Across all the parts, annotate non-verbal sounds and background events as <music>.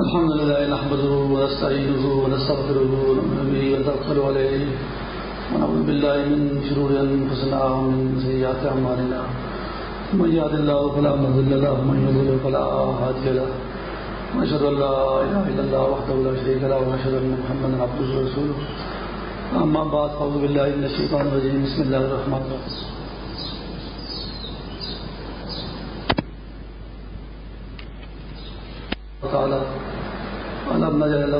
الحمد لله نحمده ونستعينه ونستغفره ونؤمن به ونتوكل عليه ونعوذ بالله من شرور انفسنا ومن سيئات اعمالنا من يهد الله فلا مضل له ومن يضلل فلا هادي له. ونشهد ان لا اله الا الله وحده لا شريك له ونشهد ان محمدا عبده ورسوله. اما بعد فاعوذ بالله من الشيطان الرجيم. بسم الله الرحمن الرحيم. تعالى ألم نجعل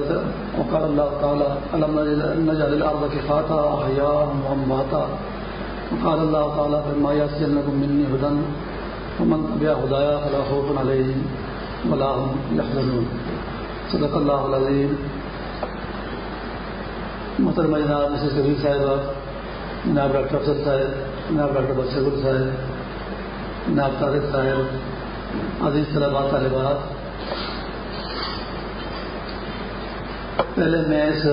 وقال الله تعالى ألم نجعل الأرض كفاتا أحياء وأمواتا وقال الله تعالى فما يسجنكم مني هدى، ومن تبع هدايا فلا خوف عليهم ولا هم يحزنون. صدق الله العظيم محترمہ جناب مسز کبیر صاحبہ، جناب ڈاکٹر افسر صاحب، جناب ڈاکٹر بشرگل صاحب، جناب طارق صاحب، عزیز طلباء، طالبات پہلے میں اس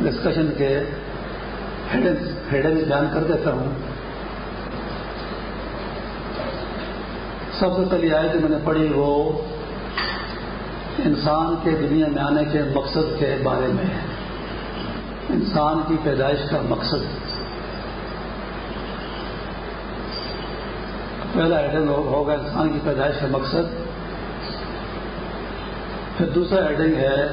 ڈسکشن کے ہیڈنگ بیان کر دیتا ہوں۔ سب سے پہلی آئے جو میں نے پڑھی وہ انسان کے دنیا میں آنے کے مقصد کے بارے میں ہے۔ انسان کی پیدائش کا مقصد۔ پہلا ہیڈنگ ہوگا انسان کی پیدائش کا مقصد۔ پھر دوسرا ہیڈنگ ہے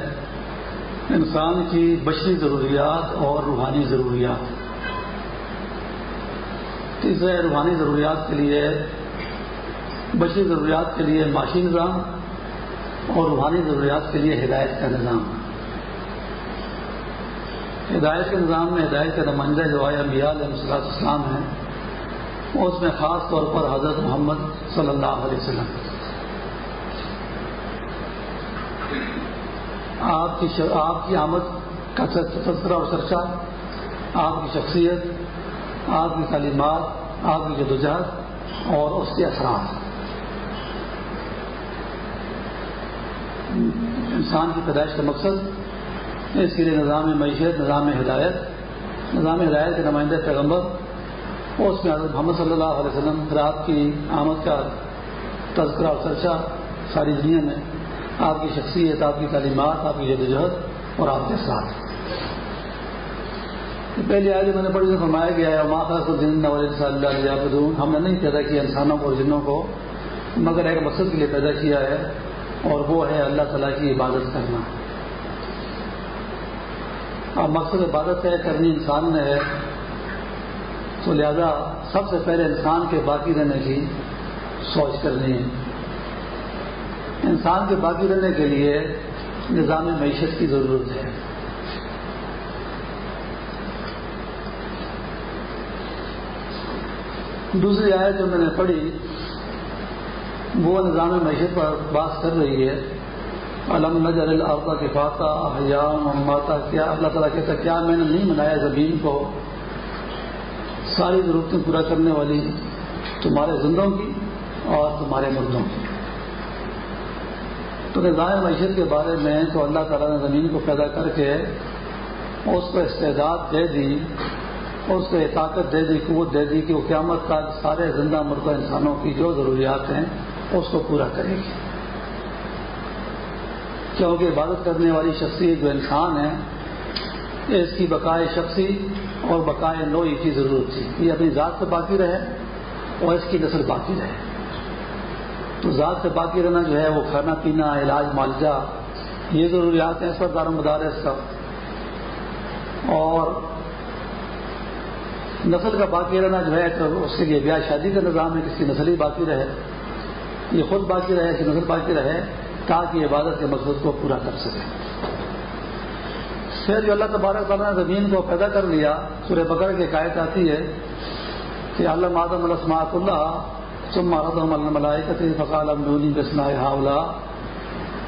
انسان کی بشری ضروریات اور روحانی ضروریات۔ تیسرے روحانی ضروریات کے لیے، بشری ضروریات کے لیے معاشی نظام اور روحانی ضروریات کے لیے ہدایت کا نظام۔ ہدایت کے نظام میں ہدایت کے نمائندہ جو آیا میاں علیہ صلاح اسلام ہیں اس میں خاص طور پر حضرت محمد صلی اللہ علیہ وسلم۔ آپ کی آپ کی آمد کا تذکرہ اور چرچا آپ کی شخصیت، آپ کی تعلیمات، آپ کی جدوجہد اور اس کے اثرات۔ انسان کی پیدائش کا مقصد اس کے لیے نظام معیشت، نظام ہدایت نظام ہدایت کے نمائندہ پیغمبر اور اس میں حضرت محمد صلی اللہ علیہ وسلم رات کی آمد کا تذکرہ اور چرچا ساری دنیا میں آپ کی شخصیت، آپ کی تعلیمات، آپ کی جدوجہد اور آپ کے ساتھ۔ پہلے آج میں نے بڑی سے فرمایا گیا ہے ماتا کو دن اللہ ہم نے نہیں پیدا کیا انسانوں کو اور جنوں کو، مگر ایک مقصد کے لیے پیدا کیا ہے، اور وہ ہے اللہ تعالیٰ کی عبادت کرنا۔ اب مقصد عبادت ہے کرنی انسان نے ہے، تو لہذا سب سے پہلے انسان کے باقی رہنے کی سوچ کرنی ہے۔ انسان کے باقی رہنے کے لیے نظام معیشت کی ضرورت ہے۔ دوسری آئے جو میں نے پڑھی، وہ نظام معیشت پر بات کر رہی ہے۔ علم نظر العطا کے فاتح حیام ماتا، کیا اللہ تعالیٰ کہتا کیا میں نے نہیں منایا زمین کو؟ ساری ضرورتیں پورا کرنے والی تمہارے زندوں کی اور تمہارے مردوں کی۔ تو نظام معیشت کے بارے میں تو اللہ تعالیٰ نے زمین کو پیدا کر کے اس کو استعداد دے دی، اس کو طاقت دے دی، قوت دے دی کہ وہ قیامت تک سارے زندہ مردہ انسانوں کی جو ضروریات ہیں اس کو پورا کرے گی۔ کیونکہ عبادت کرنے والی شخصیت جو انسان ہے، اس کی بقائے شخصی اور بقائے نوئی کی ضرورت تھی۔ یہ اپنی ذات سے باقی رہے اور اس کی نسل باقی رہے۔ تو ذات سے باقی رہنا جو ہے وہ کھانا پینا، علاج، معالجہ، یہ ضروریات ہیں، اس پر دار مدار ہے اس کا اور نسل کا باقی رہنا جو ہے تو اس کے لیے بیاہ شادی کا نظام ہے کس کی نسل ہی باقی رہے۔ یہ خود باقی رہے کہ نسل باقی رہے، تاکہ عبادت کے مقصد کو پورا کر سکے۔ پھر جو اللہ تبارک تعالیٰ نے زمین کو پیدا کر لیا، سورہ بکر کی قائد آتی ہے کہ اللہ آدم السماعت اللہ ثم عرضهم على الملائكة فقال امنوني باسماء هؤلاء،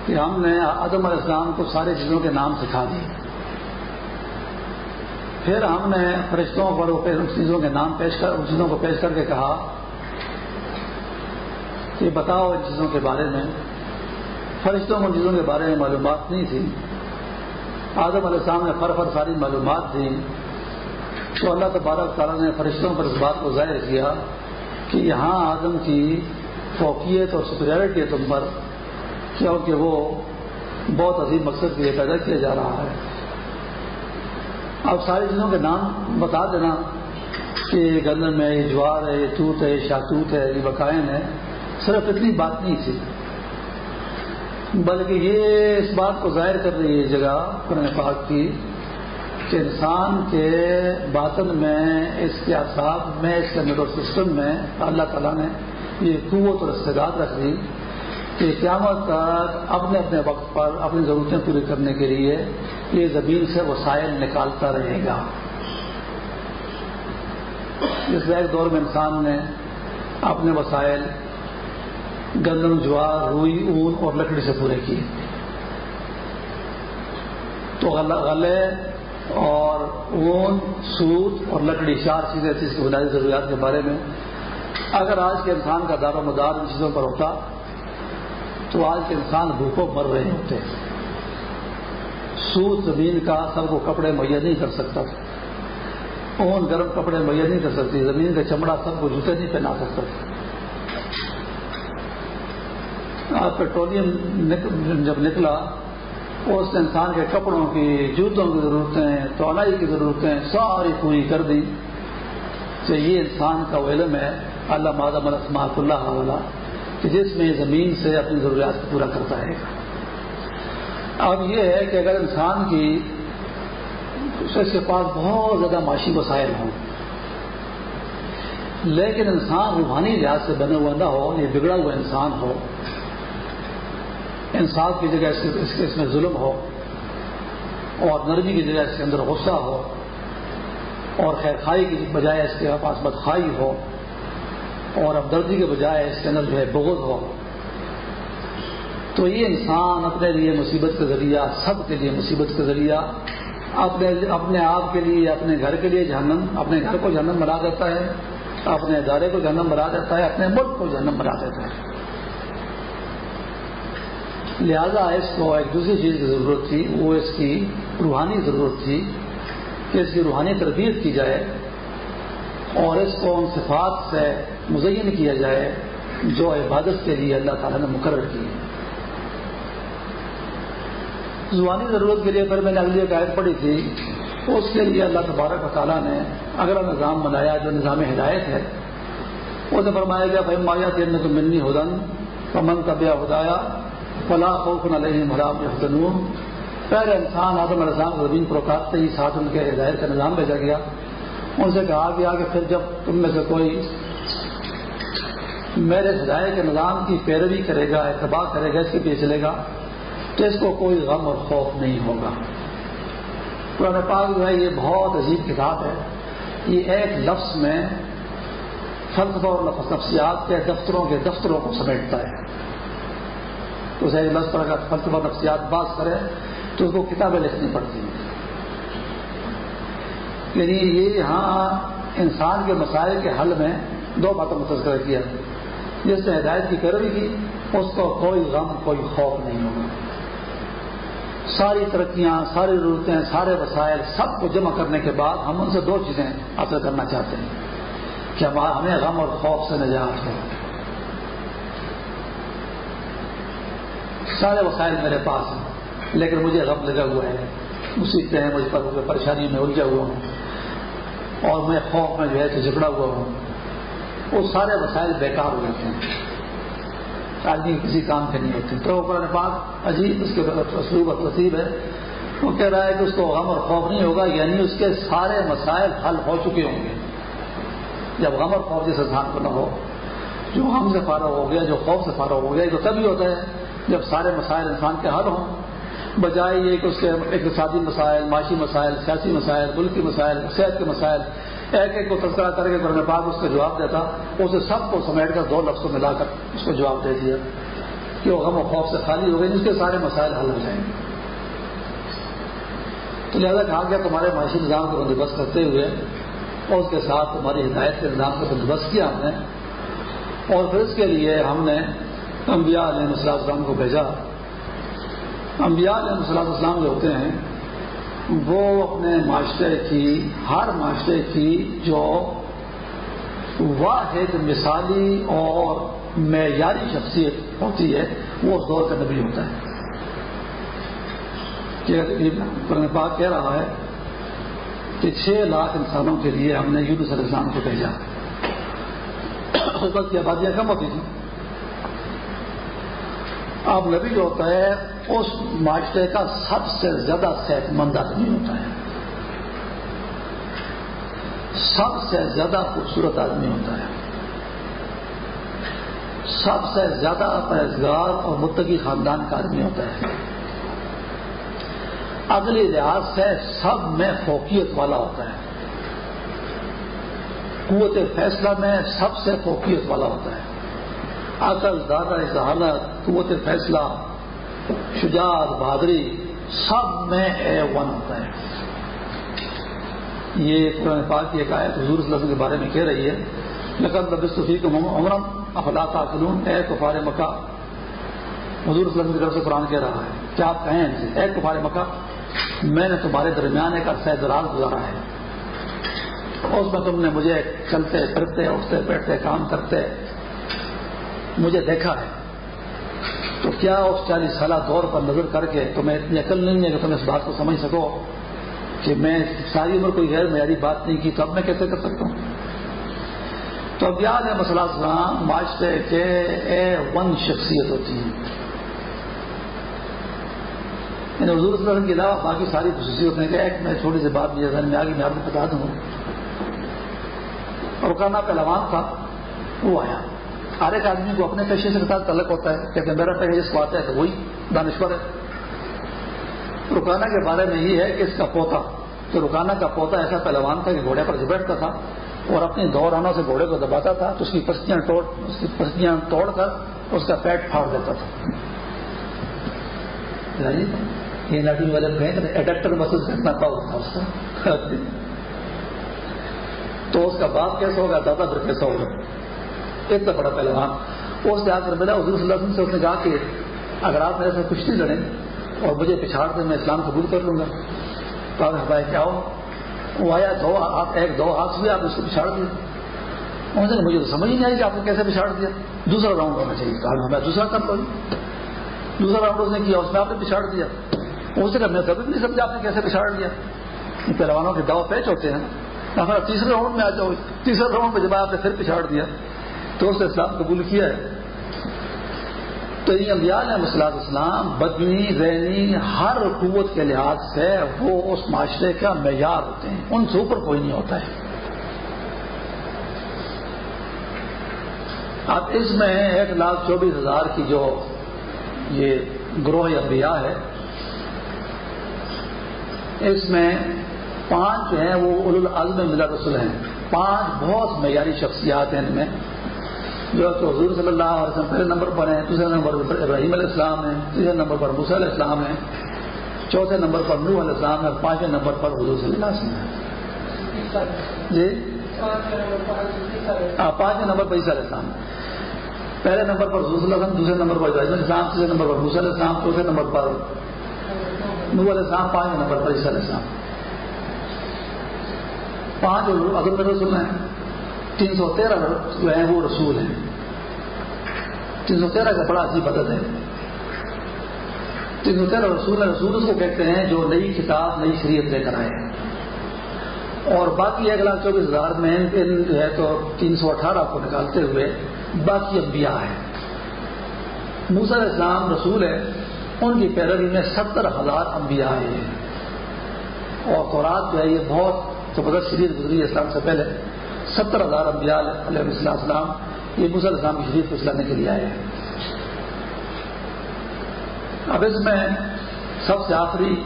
کہ ہم نے آدم علیہ السلام کو ساری چیزوں کے نام سکھا دیے۔ پھر ہم نے فرشتوں پر ان چیزوں کے نام پیش کر، ان چیزوں کو پیش کر کے کہا کہ بتاؤ ان چیزوں کے بارے میں۔ فرشتوں کو ان چیزوں کے بارے میں معلومات نہیں تھی۔ آدم علیہ السلام نے فر فر ساری معلومات دی۔ تو اللہ تبارک تعالیٰ نے فرشتوں پر اس بات کو ظاہر کیا کہ یہاں آدم کی فوقیت اور سپریورٹی ہے تم پر کیونکہ وہ بہت عظیم مقصد کے لیے پیدا کیا جا رہا ہے۔ اب ساری چیزوں کے نام بتا دینا کہ یہ گندم میں یہ جوار ہے، یہ توت ہے، یہ شاتوت ہے، یہ بقائن ہے۔ صرف اتنی بات نہیں تھی۔ بلکہ یہ اس بات کو ظاہر کر رہی ہے جگہ قرآن پاک کی کہ انسان کے باطن میں، اس کے اعصاب میں، اس کے میرو سسٹم میں اللہ تعالیٰ نے یہ قوت اور استعداد رکھ دی کہ قیامت تک اپنے اپنے وقت پر، اپنی ضرورتیں پوری کرنے کے لیے یہ زمین سے وسائل نکالتا رہے گا۔ اس ایک دور میں انسان نے اپنے وسائل، گندم، جوار، روئی، اون اور لکڑی سے پورے کیے۔ تو غلے اور اون سوت اور لکڑی، چار چیزیں تھیں اس کی بنیادی ضروریات کے بارے میں۔ اگر آج کے انسان کا دار و مدار ان چیزوں پر ہوتا، تو آج کے انسان بھوکوں مر رہے ہوتے۔ سوت زمین کا سب کو کپڑے مہیا نہیں کر سکتا۔ اون گرم کپڑے مہیا نہیں کر سکتی۔ زمین کا چمڑا سب کو جوتے نہیں پہنا سکتا۔ پیٹرولیم جب نکلا اس انسان کے کپڑوں کی، جوتوں کی ضرورتیں تولائی کی ضرورتیں ساری پوری کر دی تو یہ انسان کا علم ہے اللہ مادہ ملسمات اللہ والا کہ جس میں زمین سے اپنی ضروریات کو پورا کرتا ہے۔ اب یہ ہے کہ اگر انسان کی اس کے پاس بہت زیادہ معاشی وسائل ہوں، لیکن انسان روحانی لحاظ سے بنے ہوا نہ ہو یہ بگڑا ہوا انسان ہو انصاف کی جگہ اس کے اس میں ظلم ہو اور نرمی کی جگہ اس کے اندر غصہ ہو اور خیر خائی کی بجائے اس کے پاس بدخائی ہو اور ابدردی کے بجائے اس کے اندر جو ہے بغض ہو۔ تو یہ انسان اپنے لیے مصیبت کا ذریعہ، سب کے لیے مصیبت کا ذریعہ، اپنے اپنے آپ کے لیے، اپنے گھر کے لیے جہنم، اپنے گھر کو جہنم بنا دیتا ہے، اپنے ادارے کو جہنم بنا دیتا ہے، اپنے ملک کو جہنم بنا دیتا ہے۔ لہذا اس کو ایک دوسری چیز کی ضرورت تھی، وہ اس کی روحانی ضرورت تھی کہ اس کی روحانی تربیت کی جائے اور اس کو ان صفات سے مزین کیا جائے جو عبادت کے لیے اللہ تعالیٰ نے مقرر کی زبانی ضرورت کے لیے پھر میں نے اگلی عائد پڑھی تھی تو اس کے لیے اللہ تبارک و تعالیٰ نے اگلا نظام بنایا، جو نظام ہدایت ہے وہ تو فرمایا گیا بھائی مایا تین تو ملنی ہدن پمن طبیہ ہدایا فلاں خوف علیہ مرام حسنون پہلے انسان آدم علیہ السلام زمین پروکات سے ہی ساتھ ان کے ہدایت کا نظام بھیجا گیا۔ ان سے کہا گیا کہ پھر جب تم میں سے کوئی میرے ہدایت کے نظام کی پیروی کرے گا، اتباع کرے گا، اس کے پیچھے چلے گا، تو اس کو کوئی غم اور خوف نہیں ہوگا۔ قرآن پاک جو ہے، یہ بہت عجیب کتاب ہے۔ یہ ایک لفظ میں فلسفہ اور نفسیات کے دفتروں کے دفتروں کو سمیٹتا ہے۔ تو اسے ایک لفظ پر اگر فلسفہ نفسیات بات کرے تو اس کو کتابیں لکھنی پڑتی ہیں۔ یعنی یہ یہاں انسان کے مسائل کے حل میں دو باتوں کا تذکرہ کیا۔ جس نے ہدایت کی پیروی کی، اس کو کوئی غم، کوئی خوف نہیں ہوگا۔ ساری ترقیاں، ساری ضرورتیں، سارے وسائل سب کو جمع کرنے کے بعد ہم ان سے دو چیزیں حاصل کرنا چاہتے ہیں کہ ہمیں غم اور خوف سے نجات ہے سارے وسائل میرے پاس ہیں، لیکن مجھے غم لگا ہوا ہے۔ مصیبتیں ہیں مجھ پر پریشانی میں الجھا ہوا ہوں۔ اور میں خوف میں جو ہے تو جھگڑا ہوا ہوں۔ وہ سارے وسائل بیکار ہو جاتے ہیں۔ آدمی کسی کام کے نہیں ہوتے۔ تو قرآن پاک عجیب، اس کے اسلوب اور تصیب ہے۔ وہ کہہ رہا ہے کہ اس کو غم اور خوف نہیں ہوگا یعنی اس کے سارے مسائل حل ہو چکے ہوں گے۔ جب غم اور خوف جیسے انسان کو نہ ہو، جو غم سے فارغ ہو گیا، جو خوف سے فارغ ہو گیا، یہ تو تبھی ہوتا ہے۔ جب سارے مسائل انسان کے حل ہوں، بجائے یہ کہ اس کے اقتصادی مسائل، معاشی مسائل، سیاسی مسائل، ملکی مسائل، صحت کے مسائل، ایک ایک کو تذکرہ کر کے قرآن پاک اس کا جواب دیتا، اسے سب کو سمیٹ کر دو لفظوں ملا کر اس کو جواب دے دیا، کہ وہ غم و خوف سے خالی ہو گئی اس کے سارے مسائل حل ہو جائیں گے۔ تو لہٰذا کہا گیا، تمہارے معاشی نظام کا بندوبست کرتے ہوئے اور اس کے ساتھ تمہاری ہدایت کے نظام کا بندوبست کیا ہم نے، اور پھر اس کے لیے ہم نے انبیاء علیہ السلام کو بھیجا۔ انبیاء علیہ السلام جو ہوتے ہیں، وہ اپنے معاشرے کی، ہر معاشرے کی جو واحد مثالی اور معیاری شخصیت ہوتی ہے، وہ اس دور کا نبی ہوتا ہے۔ قرآن پاک کہہ رہا ہے کہ چھ لاکھ انسانوں کے لیے ہم نے یونس علیہ السلام کو بھیجا۔ اس وقت کی آبادیاں کم ہوتی تھیں۔ اب نبی جو ہوتا ہے، اس معاشرے کا سب سے زیادہ صحت مند آدمی ہوتا ہے۔ سب سے زیادہ خوبصورت آدمی ہوتا ہے۔ سب سے زیادہ پرہزگار اور متقی خاندان کا آدمی ہوتا ہے۔ اگلی لحاظ سے سب میں فوقیت والا ہوتا ہے۔ قوت فیصلہ میں سب سے فوقیت والا ہوتا ہے۔ عقل دادا ذہانت قوت فیصلہ، شجاعت، بہادری، سب میں اے ون ہوتا ہے۔ یہ قرآن پاک کی ایک آیت حضور صلی اللہ علیہ وسلم کے بارے میں کہہ رہی ہے، لقد لبستفی کو عمرم افلاط فلون اے کفار مکہ، حضور صلی اللہ علیہ وسلم کی طرف سے قرآن کہہ رہا ہے۔ کیا آپ کہیں ان سے اے کفار مکہ، میں نے تمہارے درمیان ایک عرصہ دراز گزارا ہے۔ اس میں تم نے مجھے چلتے پھرتے، اٹھتے بیٹھتے، کام کرتے مجھے دیکھا ہے۔ تو کیا اس چالیس سالہ دور پر نظر کر کے تمہیں اتنی عقل نہیں ہے کہ تم اس بات کو سمجھ سکو کہ میں ساری عمر کوئی غیر معیاری بات نہیں کی، تو اب میں کیسے کر سکتا ہوں؟ تو اب یاد ہے مسئلہ اسلام معاشرے کے اے ون شخصیت ہوتی ہیں۔ یعنی حضور صلی اللہ علیہ وسلم کے علاوہ باقی ساری خصوصیت ہیں کہ ایک میں چھوٹی سی بات بھی میں آگے میں آپ کو بتا دوں۔ اور کانا پہلوان تھا، وہ آیا۔ ہر ایک آدمی کو اپنے پیشے سے ساتھ تعلق ہوتا ہے کہتے ہیں میرا پیشہ جس کو آتا ہے تو وہی دانشور ہے۔ رکانا کے بارے میں یہ ہے کہ اس کا پوتا، تو رکانا کا پوتا ایسا پہلوان تھا کہ گھوڑے پر بیٹھتا تھا اور اپنی دورانوں سے گھوڑے کو دباتا تھا، تو اس کی پستیاں توڑ، اس کی پستیاں توڑ کر اس کا پیٹ پھاڑ دیتا تھا۔ یہ لاٹھی والے ایڈکٹر محسوس کرنا تھا اس کا۔ تو اس کا باپ کیسا ہوگا، دادا پھر کیسا ہوگا؟ اتنا بڑا پہلوان اس سے آ کر ملا، حضور صلی اللہ علیہ وسلم سے اس نے کہا کہ اگر آپ میرے ساتھ کچھ نہیں لڑیں اور مجھے پچھاڑ دیں، میں اسلام قبول کر لوں گا۔ تو آپ بھائی کیا ہو وہ آیا دو آپ ایک دو ہاتھ ہوئے، آپ اس کو پچھاڑ دیا۔ انہوں نے مجھے تو سمجھ ہی نہیں آئی کہ آپ نے کیسے پچھاڑ دیا۔ دوسرا راؤنڈ ہونا چاہیے۔ کہا میں دوسرا کر لوں دوسرا راؤنڈ اس نے کیا، اس میں آپ نے پچھاڑ دیا۔ اس نے میں کبھی نہیں سمجھا آپ نے کیسے پچھاڑ دیا پہلوانوں کے داؤ پیچ ہوتے ہیں۔ تیسرے راؤنڈ میں آ جاؤ۔ تیسرے راؤنڈ میں جب آپ نے پھر پچھاڑ دیا تو اس نے اسلام قبول کیا ہے۔ تو یہ انبیاء نے مسلط اسلام بدنی، ذہنی ہر قوت کے لحاظ سے وہ اس معاشرے کا معیار ہوتے ہیں۔ ان سے اوپر کوئی نہیں ہوتا ہے۔ اب اس میں ایک لاکھ چوبیس ہزار کی جو یہ گروہ انبیاء ہے، اس میں پانچ جو ہیں وہ العزم ملا رسول ہیں۔ پانچ بہت معیاری شخصیات ہیں ان میں۔ جو کہ حضور صلی اللہ علیہ وسلم پہلے نمبر پر ہیں دوسرے نمبر پر ابراہیم علیہ السلام ہیں تیسرے نمبر پر موسیٰ علیہ السلام ہیں چوتھے نمبر پر نوح علیہ السلام ہے پانچویں نمبر پر حضور صلی اللہ علیہ وسلم جی پانچویں نمبر پر عیسیٰ علیہ السلام پہلے نمبر پر حضور صلی اللہ علیہ وسلم دوسرے نمبر پر ابراہیم علیہ السلام تیسرے نمبر پر موسیٰ علیہ السلام چوتھے نمبر پر نوح علیہ السلام پانچویں نمبر پر عیسیٰ علیہ السلام پانچ عظم رسول ہیں تین سو تیرہ جو ہیں وہ رسول ہیں تین سو تیرہ کا بڑا عجیب عدد ہے۔ تین سو تیرہ رسول رسول اس کو کہتے ہیں جو نئی کتاب، نئی شریعت لے کر آئے۔ اور باقی ایک لاکھ چوبیس ہزار میں جو ہے تو تین سو اٹھارہ کو نکالتے ہوئے باقی انبیاء ہیں۔ موسر اسلام رسول ہے ان کی پیروی میں ستر ہزار انبیاء ہیں۔ اور قرآن جو ہے، یہ بہت زبردست شریعت گزری اسلام سے پہلے۔ ستر ہزار امبیال علیہ السلام یہ مسل اسلام کی شریف کو چلانے کے لیے آئے ہیں۔ اب اس میں سب سے آخری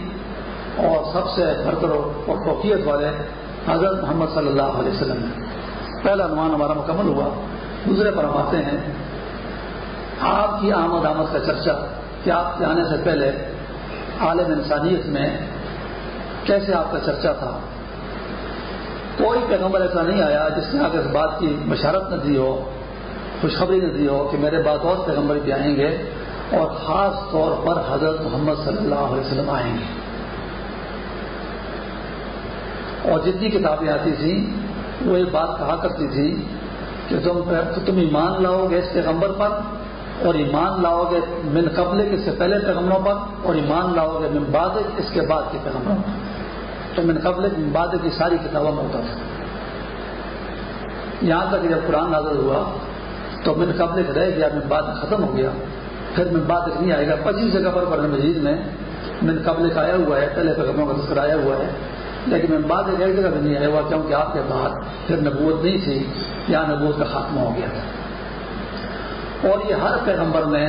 اور سب سے برتر اور فوقیت والے حضرت محمد صلی اللہ علیہ وسلم ہیں۔ پہلا عنوان ہمارا مکمل ہوا۔ دوسرے پر ہم آتے ہیں۔ آپ کی آمد آمد کا چرچا کہ آپ کے آنے سے پہلے عالم انسانیت میں کیسے آپ کا چرچا تھا؟ کوئی پیغمبر ایسا نہیں آیا جس نے آگے اس بات کی بشارت نہ دی ہو، خوشخبری نہ دی ہو کہ میرے بات اور پیغمبر بھی آئیں گے اور خاص طور پر حضرت محمد صلی اللہ علیہ وسلم آئیں گے۔ اور جتنی کتابیں آتی تھیں، وہ ایک بات کہا کرتی تھی کہ تم تم ایمان لاؤ گے اس پیغمبر پر اور ایمان لاؤ گے من قبل کے سے پہلے پیغمبروں پر اور ایمان لاؤ گے من بعد اس کے بعد کے پیغمبروں پر۔ تو من قبل من بعد کی ساری کتابوں میں ہوتا تھا۔ یہاں تک جب قرآن نازل ہوا، تو من قبل رہ گیا، من بعد ختم ہو گیا۔ پھر من بعد نہیں آئے گا۔ پچیس جگہ پر قرآن مجید میں، من قبل کا آیا ہوا ہے، پہلے پیغمبروں کا ذکر آیا ہوا ہے۔ لیکن من بعد ایک جگہ بھی نہیں آیا ہوا، کیونکہ آپ کے بعد پھر نبوت نہیں تھی، یا نبوت کا خاتمہ ہو گیا تھا۔ اور یہ ہر پیغمبر نے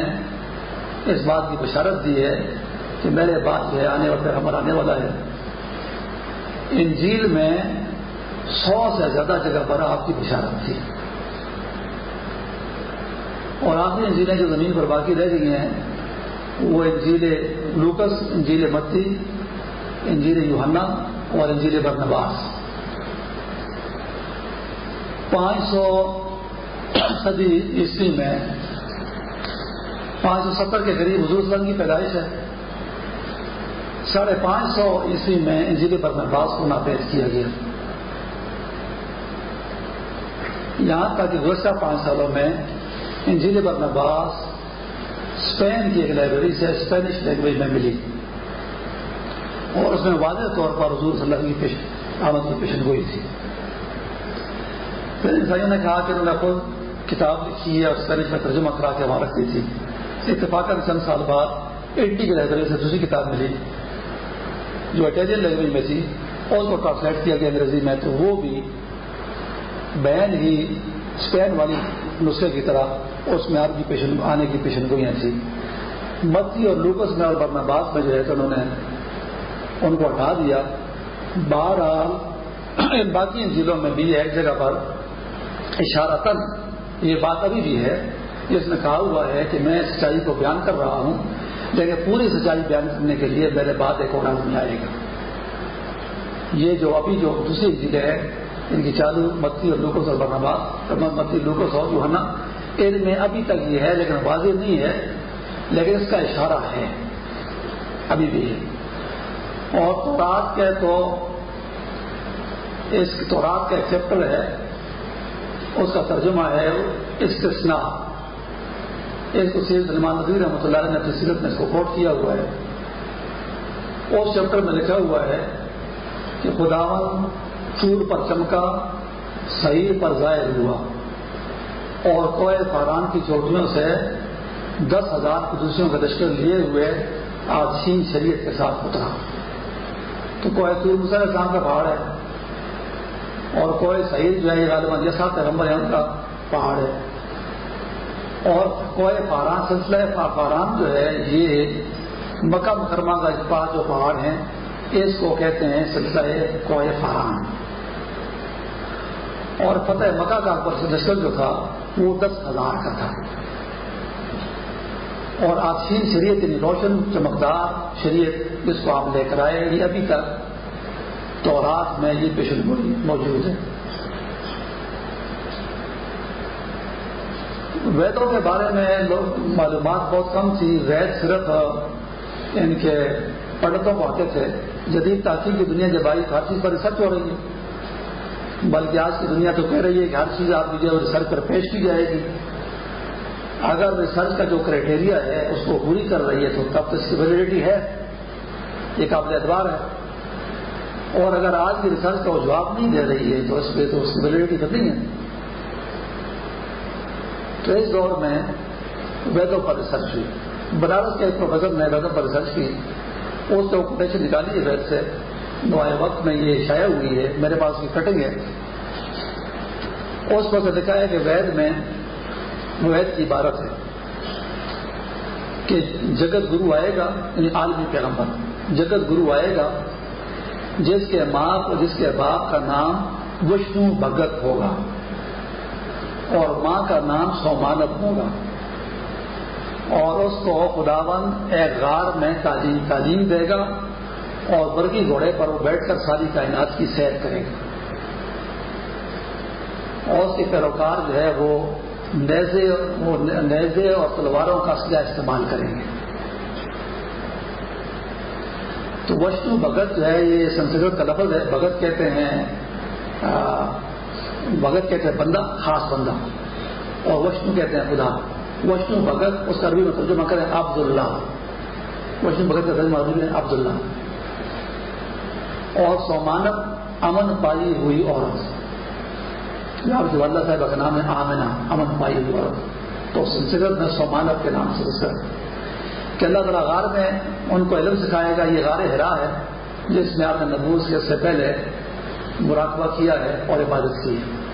اس بات کی بشارت دی ہے کہ میرے بعد جو ہے، آنے والا پیغمبر آنے والا ہے۔ انجیل میں سو سے زیادہ جگہ پر آپ کی بشارت تھی۔ اور آپ نے انجیلیں جو زمین پر باقی رہ گئی ہیں، وہ انجیل لوکس، انجیل متی، انجیل یوہنا اور انجیل برنباس۔ پانچ سو صدی عیسوی میں، پانچ سو ستر کے قریب حضور صلی کی پیدائش ہے۔ ساڑھے پانچ سو عیسوی میں انجیل پر نباس کو ناپید کیا گیا۔ یہاں تک کہ گزشتہ پانچ سالوں میں انجیل پر نباس اسپین کی ایک لائبریری سے اسپینش لینگویج میں ملی۔ اور اس میں واضح طور پر حضور صلی اللہ کی آمد کی پیشن گوئی تھی۔ پھر عیسائیوں نے کہا کہ انہوں نے خود کتاب لکھی ہے اور اسپینش میں ترجمہ کرا کے وہاں رکھ دی تھی۔ اتفاق چند سال بعد ایٹی کی لائبریری سے دوسری کتاب ملی۔ جو اٹیلین لینگویج میں تھی، اور اس کو ٹرانسلیٹ کیا گیا انگریزی میں، تو وہ بھی بین ہی اسپین والی نسخے کی طرح اس میں آپ کی پیشن، آنے کی پیشن گوئیاں تھیں۔ متی اور لوکس میں اور برناباد میں جو ہے تو انہوں نے ان کو ہٹا دیا۔ بہرحال ان باقی ضلعوں میں بھی ایک جگہ پر اشارتن یہ بات ابھی بھی ہے، جس میں کہا ہوا ہے کہ میں سچائی کو بیان کر رہا ہوں۔ لیکن پوری سچائی بیان کرنے کے لیے میرے بعد ایک اور آدمی آئے گا۔ یہ جو ابھی جو دوسری ضلع ہے، ان کی چالو متی اور لوکوس اور برنباد متی لوکوس اور جو ہے نا ان میں ابھی تک یہ ہے لیکن واضح نہیں ہے، لیکن اس کا اشارہ ہے۔ ابھی بھی ہے۔ اور تورات کے تو، اس تورات کا ایک چیپٹر ہے، اس کا ترجمہ ہے استثناء اس کو سید سلمان نظیر رحمۃ اللہ نے اپنی سیرت میں اس کو کوٹ کیا ہوا ہے۔ اس چیپٹر میں لکھا ہوا ہے کہ خداون چور پر چمکا صحیح پر ظاہر ہوا۔ اور کوئے فاران کی چوٹیوں سے دس ہزار قدوسیوں کا لشکر لیے ہوئے آج سین شریعت کے ساتھ اترا۔ تو کوئے تور مسئلہ اسلام کا پہاڑ ہے۔ اور کوئے صحیح جو ہے، یہ غالباً یہ سات پیغمبر ہے ان کا پہاڑ ہے۔ اور کوئے فاران سلسلہ فاران جو ہے، یہ مکہ مکرمہ کا پاس جو پہاڑ ہیں، اس کو کہتے ہیں سلسلہ کوئے فاران اور فتح مکہ کا لشکر جو تھا، وہ دس ہزار کا تھا۔ اور آسین شریعت یعنی روشن چمکدار شریعت جس کو آپ لے کر آئے، یہ ابھی تک تو میں یہ پیشن موجود ہے۔ ویدوں کے بارے میں معلومات بہت کم تھی وید صرف ان کے پنڈتوں کو آتے تھے۔ جدید تاثیر کی دنیا جب آئی، ہر چیز پر ریسرچ ہو رہی ہے۔ بلکہ آج کی دنیا تو کہہ رہی ہے کہ ہر چیز آپ کی جو ریسرچ پر پیش کی جائے گی۔ اگر ریسرچ کا جو کرائٹیریا ہے، اس کو پوری کر رہی ہے، تو تب تو اس کی ویلڈیٹی ہے۔ یہ قابل اعتبار ہے۔ اور اگر آج کی ریسرچ کا وہ جواب نہیں دے رہی ہے، تو اس پہ تو اس کی ویلڈیٹی تو نہیں ہے۔ تو اس دور میں ویدوں پر ریسرچ ہوئی۔ بنارس کے ایک پروفیسر نے ویدوں پر ریسرچ کی۔ اس سے کوٹیشن نکالی ہے وید سے۔ نوائے وقت میں یہ شائع ہوئی ہے۔ میرے پاس کی کٹنگ ہے۔ اس پر لکھا ہے کہ وید میں وید کی عبارت ہے کہ جگت گرو آئے گا یعنی عالمی پیغمبر، جگت گرو آئے گا، جس کے ماں اور جس کے باپ کا نام وشنو بھگت ہوگا۔ اور ماں کا نام سومانت ہوگا۔ اور اس کو خداون ایک غار میں تعلیم تعلیم دے گا اور برگی گھوڑے پر وہ بیٹھ کر ساری کائنات کی سیر کرے گا۔ اور اس کے پیروکار جو ہے وہ نیزے وہ نیزے اور تلواروں کا سجا استعمال کریں گے۔ تو وشنو بھگت جو ہے یہ سنسکرت کا لفظ ہے، بھگت کہتے ہیں بھگت کہتے ہیں بندہ، خاص بندہ۔ اور وشنو کہتے ہیں خدا۔ وشنو بھگت اس عربی میں ترجمہ کریں عبد اللہ وشنو بھگت کا ترجمہ عربی میں عبد اللہ اور سومانت امن پائی ہوئی عورت۔ جو اللہ صاحب کا نام ہے آمنا امن پائی ہوئی عورت۔ تو سلسلت میں سومانت کے نام سے اس کہ اللہ تعالیٰ غار میں ان کو علم سکھائے گا، یہ غار ہرا ہے۔ جس میں آپ نے نبوز کے سے پہلے مراقبہ کیا ہے اور عبادت کی ہے۔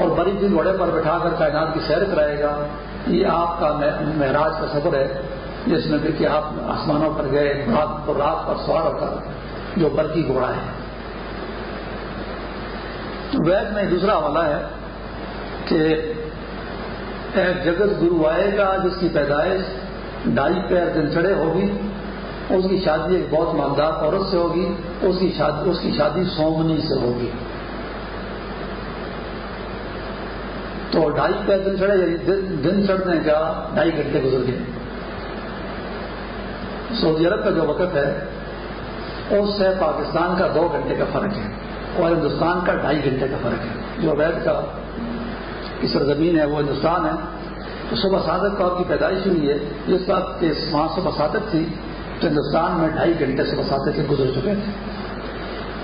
اور بڑی دن گھوڑے پر بٹھا کر کائنات کی سیر کرائے گا۔ یہ آپ کا معراج کا سفر ہے، جس میں کہ آپ آسمانوں پر گئے، رات پر رات پر سوار ہو کر جو برقی گھوڑا ہے۔ وید میں دوسرا حوالہ ہے کہ ایک جگت گرو آئے گا جس کی پیدائش ڈائی پیر دن چڑھے ہوگی۔ اس کی شادی ایک بہت مالدار عورت سے ہوگی اس کی شادی اس کی شادی سومنی سے ہوگی۔ تو ڈھائی پیر دن چڑھے یعنی دن چڑھنے کا ڈھائی گھنٹے گزر گئے۔ سعودی عرب کا جو وقت ہے، اس سے پاکستان کا دو گھنٹے کا فرق ہے، اور ہندوستان کا ڈھائی گھنٹے کا فرق ہے۔ جو وید کا کی سرزمین ہے، وہ ہندوستان ہے۔ تو صبح صادق کا کی پیدائش ہوئی ہے، جس بات کے وہاں صبح صادق تھی تو ہندوستان میں ڈھائی گھنٹے سے بساتے تھے گزر چکے تھے۔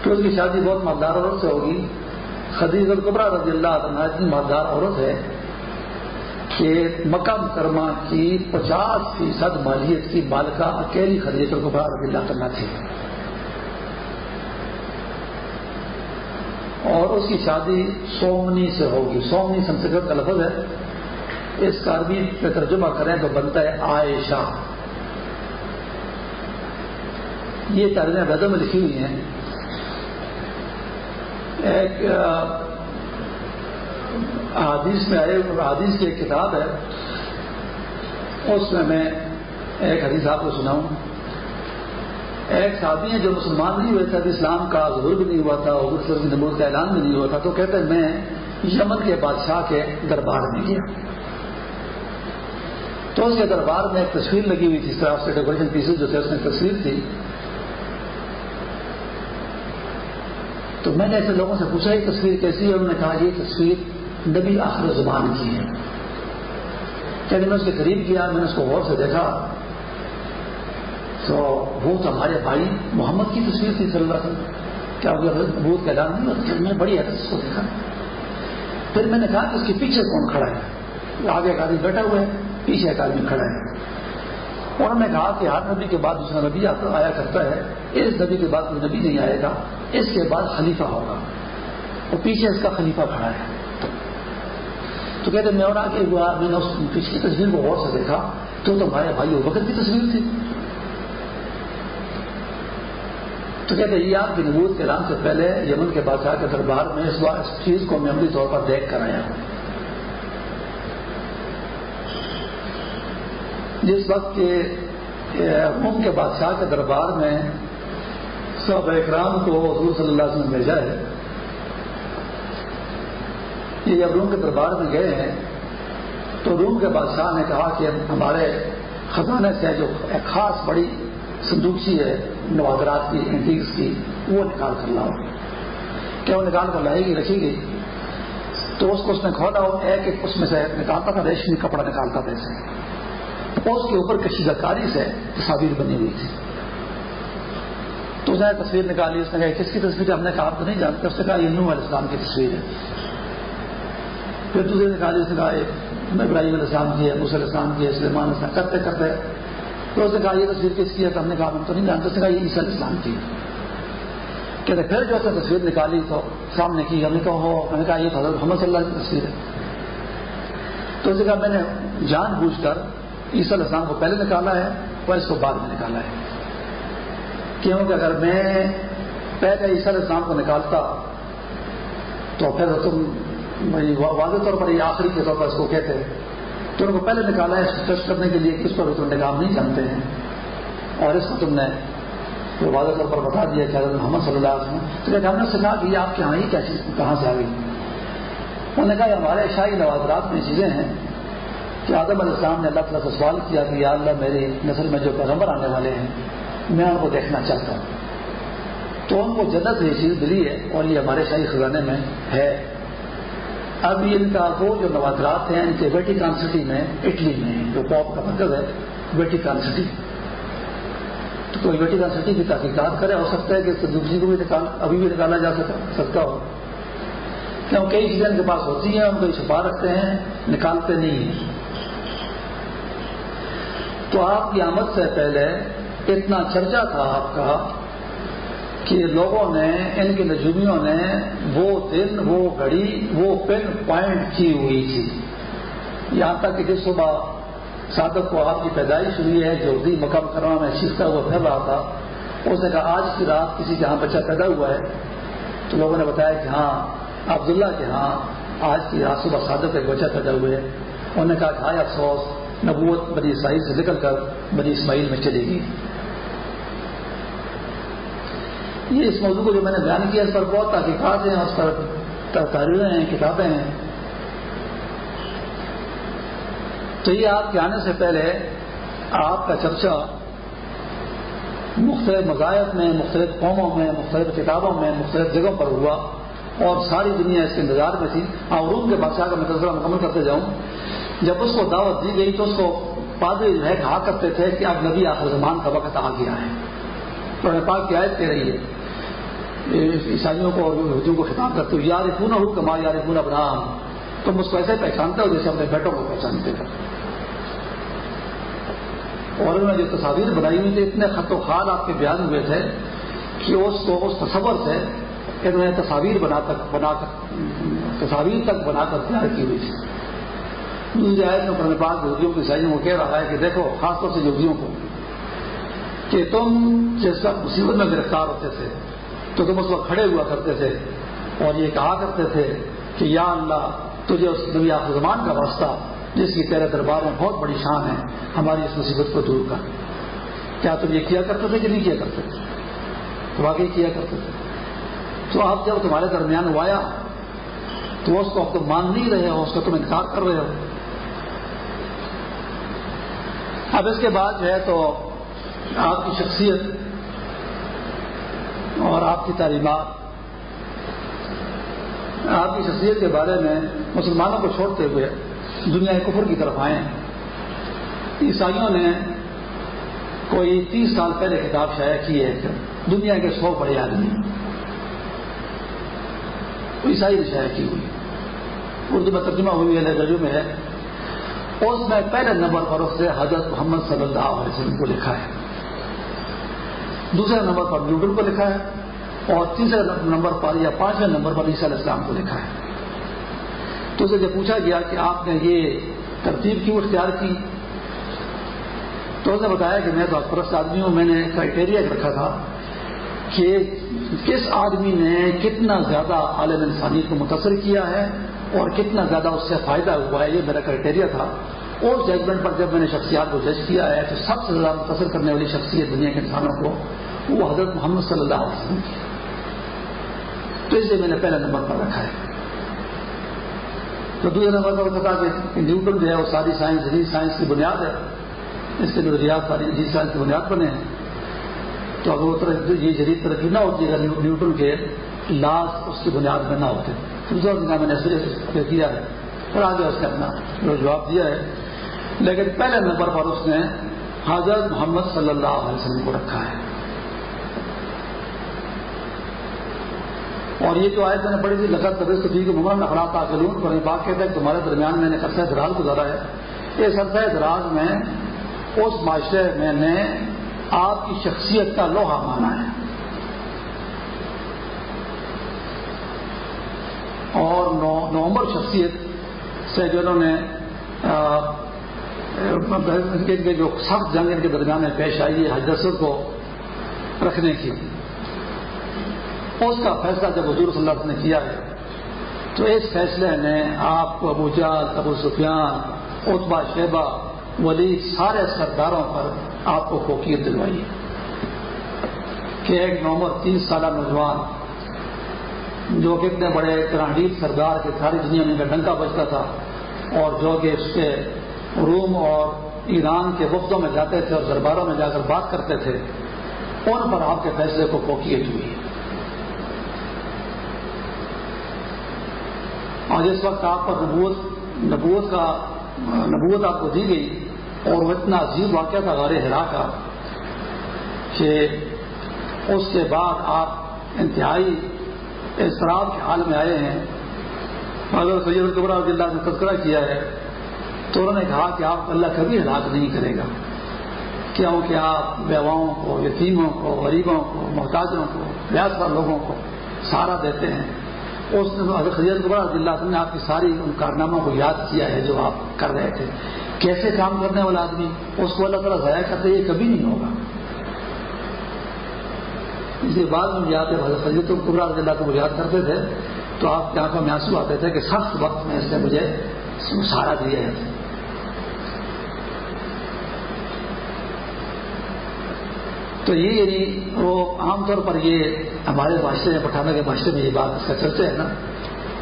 تو اس کی شادی بہت مالدار عورت سے ہوگی۔ خدیز القبرا رضی اللہ عنہ اتنی مالدار عورت ہے کہ مکہ مکرمہ کی پچاس فیصد مالیت کی مالکہ اکیلی خدیج القبرا رضی اللہ کرنا تھی اور اس کی شادی سومنی سے ہوگی۔ سومنی سنسکرت کا لفظ ہے۔ اس کا عربی پہ ترجمہ کریں تو بنتا ہے عائشہ۔ یہ تعلیمیں ویدوں میں لکھی ہوئی ہیں۔ ایک حادیث میں آئے حادیث کی ایک کتاب ہے۔ اس میں میں ایک حدیث آپ کو سناؤں۔ ایک شادی ہے جو مسلمان نہیں ہوئے تھے اسلام کا ظہور بھی نہیں ہوا تھا، اور نمود کا اعلان بھی نہیں ہوا تھا۔ تو کہتے ہیں، میں یمن کے بادشاہ کے دربار میں گیا۔ تو اس کے دربار میں ایک تصویر لگی ہوئی تھی، اس طرح سے ڈیکوریشن پیسز جو تھے، اس میں تصویر تھی۔ تو میں نے ایسے لوگوں سے پوچھا، یہ تصویر کیسی ہے؟ انہوں نے کہا، یہ تصویر نبی آخر زبان کی ہے۔ کہ میں اس کے قریب کیا میں نے اس کو غور سے دیکھا تو وہ تو ہمارے بھائی محمد کی تصویر تھی، صلی اللہ علیہ وسلم۔ کیا بہت کا اعلان نہیں میں بڑی حیرت اس کو دیکھا۔ پھر میں نے کہا کہ اس کے پیچھے کون کھڑا ہے؟ آگے ایک آدمی بیٹھا ہوا ہے، پیچھے ایک آدمی کھڑا ہے۔ انہوں نے کہا کہ ہر نبی کے بعد دوسرا نبی آیا کرتا ہے، اس نبی کے بعد کوئی نبی نہیں آئے گا، اس کے بعد خلیفہ ہوگا۔ اور پیچھے اس کا خلیفہ کھڑا ہے۔ تو کہتے میں اور آگے ہوا، میں نے اس پچھلی تصویر کو غور سے دیکھا، تو تمہارے بھائی وقت کی تصویر تھی۔ تو کہتے یہ آپ کی نبوت کے نام سے پہلے یمن کے بادشاہ کے دربار میں اس بار اس چیز کو میں عملی طور پر دیکھ کر آیا ہوں۔ جس وقت کے ان کے بادشاہ کے دربار میں سب اکرام کو حضور صلی اللہ علیہ وسلم بھیجا ہے، یہ جب روم کے دربار میں گئے ہیں، تو روم کے بادشاہ نے کہا کہ ہمارے خزانے سے جو ایک خاص بڑی صندوقچی ہے، نوادرات کی، اینٹیکس کی، وہ نکال کر لاؤ۔ کیا وہ نکال کر لائے گی رکھے گی؟ تو اس کو اس نے کھولا ہو ایک ایک اس میں سے نکالتا تھا، ریشمی کپڑا نکالتا تھا اسے۔ اور اس کے اوپر کشیدہ کاری سے تصاویر بنی ہوئی تھی تو اس نے تصویر نکالی اس نے کہا کس کی تصویر ہم نے کہا آپ تو نہیں جانتے اس نے کہا یہ نو علیہ السلام کی تصویر ہے پھر دوسرے نکالی اس نے کہا ابراہیم علیہ السلام کی ہے علیہ السلام کی ہے سلیمان علیہ السلام کرتے کرتے تو اس نے کہا یہ تصویر کس کی ہے تو ہم نے کہا ہم تو نہیں جانتے اس نے کہا یہ عیسی علیہ السلام کی ہے کہتے پھر جو اس نے تصویر نکالی تو سامنے کی ہم نے کہا ہو میں نے کہا یہ حضرت محمد صلی اللہ کی تصویر ہے تو اس نے کہا میں نے جان بوجھ کر عیسی علیہ السلام کو پہلے نکالا ہے اور اس کو بعد میں نکالا ہے۔ کیونکہ اگر میں پہلے عیسی علیہ السلام کو نکالتا، تو پھر تم واضح طور پر یہ آخری کے طور پر اس کو کہتے۔ تو ان کو پہلے نکالا ہے ٹیسٹ کرنے کے لیے، کس پر تم نکام نہیں جانتے ہیں۔ اور اس کو تم نے واضح طور پر بتا دیا کہ حضرت محمد صلی اللہ علیہ وسلم۔ تو ہم نے سکھا کہ یہ آپ کے یہاں ہی کیا چیز، کہاں سے آ گئی؟ انہوں نے کہا ہمارے شاہی نوازرات میں چیزیں ہیں۔ کہ آدم علیہ السلام نے اللہ تعالیٰ سے سوال کیا کہ یا اللہ میری نسل میں جو پیغمبر آنے والے ہیں، میں ان کو دیکھنا چاہتا ہوں۔ تو ان کو جنت یہ چیز ملی ہے اور یہ ہمارے شاہی خزانے میں ہے۔ اب ان کا وہ جو نوادرات ہیں، ان کے ویٹیکان سٹی میں، اٹلی میں، جو پاپ کا مرکز ہے، ویٹیکان سٹی۔ تو کوئی ویٹیکان سٹی کی تحقیقات کرے، ہو سکتا ہے کہ دوسری کو بھی نکال، ابھی بھی نکالا جا سکتا ہو۔ کیوں کئی چیزیں ان کے پاس ہوتی ہیں ان کو چھپا رکھتے ہیں، نکالتے نہیں ہیں۔ تو آپ کی آمد سے پہلے اتنا چرچا تھا آپ کا کہ لوگوں نے، ان کے نجومیوں نے وہ دن، وہ گھڑی، وہ پن پوائنٹ کی ہوئی تھی۔ یہاں تک کہ جس صبح صادق کو آپ کی پیدائش ہوئی ہے، جو بھی مقام کرنا میں سیکھتا ہوا پھر رہا تھا، اس نے کہا، آج کی رات کسی کے ہاں بچہ پیدا ہوا ہے۔ تو لوگوں نے بتایا کہ ہاں عبداللہ کے ہاں آج کی رات صبح صادق ایک بچہ پیدا ہوئے۔ انہوں نے کہا کہ ہائے افسوس نبوت بنی اسماعیل سے نکل کر بنی اسماعیل میں چلے گی۔ یہ اس موضوع کو جو میں نے بیان کیا، اس پر بہت تحقیقات ہیں، اس پر تحریریں ہیں، کتابیں ہیں۔ تو یہ آپ کے آنے سے پہلے آپ کا چرچا مختلف مذاہب میں، مختلف قوموں میں، مختلف کتابوں میں، مختلف جگہوں پر ہوا اور ساری دنیا اس کے انتظار میں تھی۔ اور روم کے بادشاہ کا میں تجربہ مکمل کرتے جاؤں۔ جب اس کو دعوت دی گئی تو اس کو پادری جو ہے کہا کرتے تھے کہ اب نبی آخر زمان کا وقت آ گیا ہے۔ تو پاک کی آیت کہہ رہی ہے۔ عیسائیوں کو اور ہجو کو خطاب کرتے ہو یار پونا ہو کما یار پونا بنا تم اس کو ایسے پہچانتے ہو جیسے اپنے بیٹوں کو پہچانتے ہو اور انہوں نے جو تصاویر بنائی ہوئی تھی، اتنے خط و خال آپ کے بیان ہوئے تھے کہ اس کو اس تصور سے انہوں نے تصاویر بنا تک بنا کر تصاویر تک بنا کر تیار کی ہوئی تھی۔ دوسری آئے میں اپنے پاس یہودیوں کی عیسائیوں کو کہہ رہا ہے کہ دیکھو، خاص طور سے یہودیوں کو، کہ تم جس وقت مصیبت میں گرفتار ہوتے تھے، تو تم اس وقت کھڑے ہوا کرتے تھے اور یہ کہا کرتے تھے کہ یا اللہ، تجھے اس نبی زمان کا واسطہ، جس کی تیرے دربار میں بہت بڑی شان ہے، ہماری اس مصیبت کو دور کر۔ کیا تم یہ کیا کرتے تھے کہ نہیں کیا کرتے تھے؟ واقعی کیا کرتے تھے؟ تو آپ جب تمہارے درمیان آیا تو اس کو اب تم مان نہیں رہے ہو، اس کا تم انکار کر رہے ہو۔ اب اس کے بعد جو ہے تو آپ کی شخصیت اور آپ کی تعلیمات، آپ کی شخصیت کے بارے میں مسلمانوں کو چھوڑتے ہوئے دنیا کفر کی طرف آئے عیسائیوں نے کوئی تیس سال پہلے کتاب شائع کی ہے دنیا کے سو بڑے آدمی عیسائی نے شائع کی ہوئی۔ اردو میں ترجمہ ہوئی ہے رجو میں ہے۔ اس میں پہلے نمبر پر اس سے حضرت محمد صلی اللہ علیہ وسلم کو لکھا ہے۔ دوسرے نمبر پر نیوٹن کو لکھا ہے اور تیسرے نمبر پر یا پانچویں نمبر پر عیسیٰ علیہ السلام کو لکھا ہے۔ تو اسے جب پوچھا گیا کہ آپ نے یہ ترتیب کیوں اختیار کی؟ تو اس نے بتایا کہ میں تو پرست آدمی ہوں، میں نے کرائٹیریا رکھا تھا کہ کس آدمی نے کتنا زیادہ عالم انسانیت کو متاثر کیا ہے اور کتنا زیادہ اس سے فائدہ ہوا ہے، یہ میرا کرائٹیریا تھا۔ اس ججمنٹ پر جب میں نے شخصیات کو جج کیا ہے، تو سب سے زیادہ متاثر کرنے والی شخصیت دنیا کے انسانوں کو وہ حضرت محمد صلی اللہ علیہ وسلم کی۔ تو اس لیے میں نے پہلا نمبر پر رکھا ہے۔ تو دوسرے نمبر پر بتا کہ نیوٹن جو ہے، وہ ساری سائنس، جدید سائنس کی بنیاد ہے۔ اس کے نظریات ساری جدید سائنس کی بنیاد بنے ہیں۔ تو اگر وہ طرح یہ جدید ترقی نہ ہوتی، اگر نیوٹن کے لاس اس کی بنیاد میں نہ ہوتے۔ دوسرا دن میں نے کیا ہے۔ اور آگے اس نے اپنا جواب دیا ہے۔ لیکن پہلے نمبر پر اس نے حضرت محمد صلی اللہ علیہ وسلم کو رکھا ہے۔ اور یہ جو آئے میں نے بڑی سی لگت طبیعت تھی کہ محمد نخلا تاکلون پر بات کہتے ہیں کہ تمہارے درمیان میں نے عرصہ دراز گزارا ہے۔ اس عرصہ دراز میں اس معاشرے میں نے آپ کی شخصیت کا لوہا مانا ہے۔ اور نومبر شخصیت سے جو انہوں نے مطلب جو سخت جنگ ان کے درمیان میں پیش آئی ہے حجرت کو رکھنے کی۔ اس کا فیصلہ جب حضور صلی اللہ علیہ وسلم نے کیا ہے، تو اس فیصلے نے آپ کو ابو جال ابو سفیان اتبا شیبہ ولی سارے سرداروں پر آپ کو فوکیت دلوائی ہے کہ ایک نومر تیس سالہ نوجوان جو کتنے بڑے کرانڈیل سردار کے ساری دنیا میں ڈنکا بچتا تھا اور جو کہ اس کے روم اور ایران کے وقتوں میں جاتے تھے اور درباروں میں جا کر بات کرتے تھے، ان پر آپ کے فیصلے کو فوکیت ہوئی اور جس وقت آپ پر نبوت نبوت کا، نبوت آپ کو دی گئی اور وہ اتنا عجیب واقعہ تھا غار ہرا کا کہ اس کے بعد آپ انتہائی اضطراب کے حال میں آئے ہیں۔ اگر سید القبرا اللہ نے تذکرہ کیا ہے تو انہوں نے کہا کہ آپ اللہ کبھی ہلاک نہیں کرے گا۔ کیوں کہ آپ بیواؤں کو، یتیموں کو، غریبوں کو، محتاجوں کو بیاس پر لوگوں کو سہارا دیتے ہیں۔ اس نے حضرت خزیر قبر اللہ نے آپ کی ساری ان کارناموں کو یاد کیا ہے جو آپ کر رہے تھے۔ کیسے کام کرنے والا آدمی؟ اس کو اللہ تعالیٰ ضائع کرتے یہ کبھی نہیں ہوگا۔ اس کے بعد میں یاد ہے حضرت خزیر قبر اللہ کو یاد کرتے تھے، تو آپ کی آنکھوں میں آنسو آتے تھے کہ سخت وقت میں اس نے مجھے سہارا دیا ہے۔ تو یہ یعنی وہ عام طور پر یہ ہمارے معاشرے میں پٹھانا کے معاشرے میں یہ بات اس کا چرچا ہے نا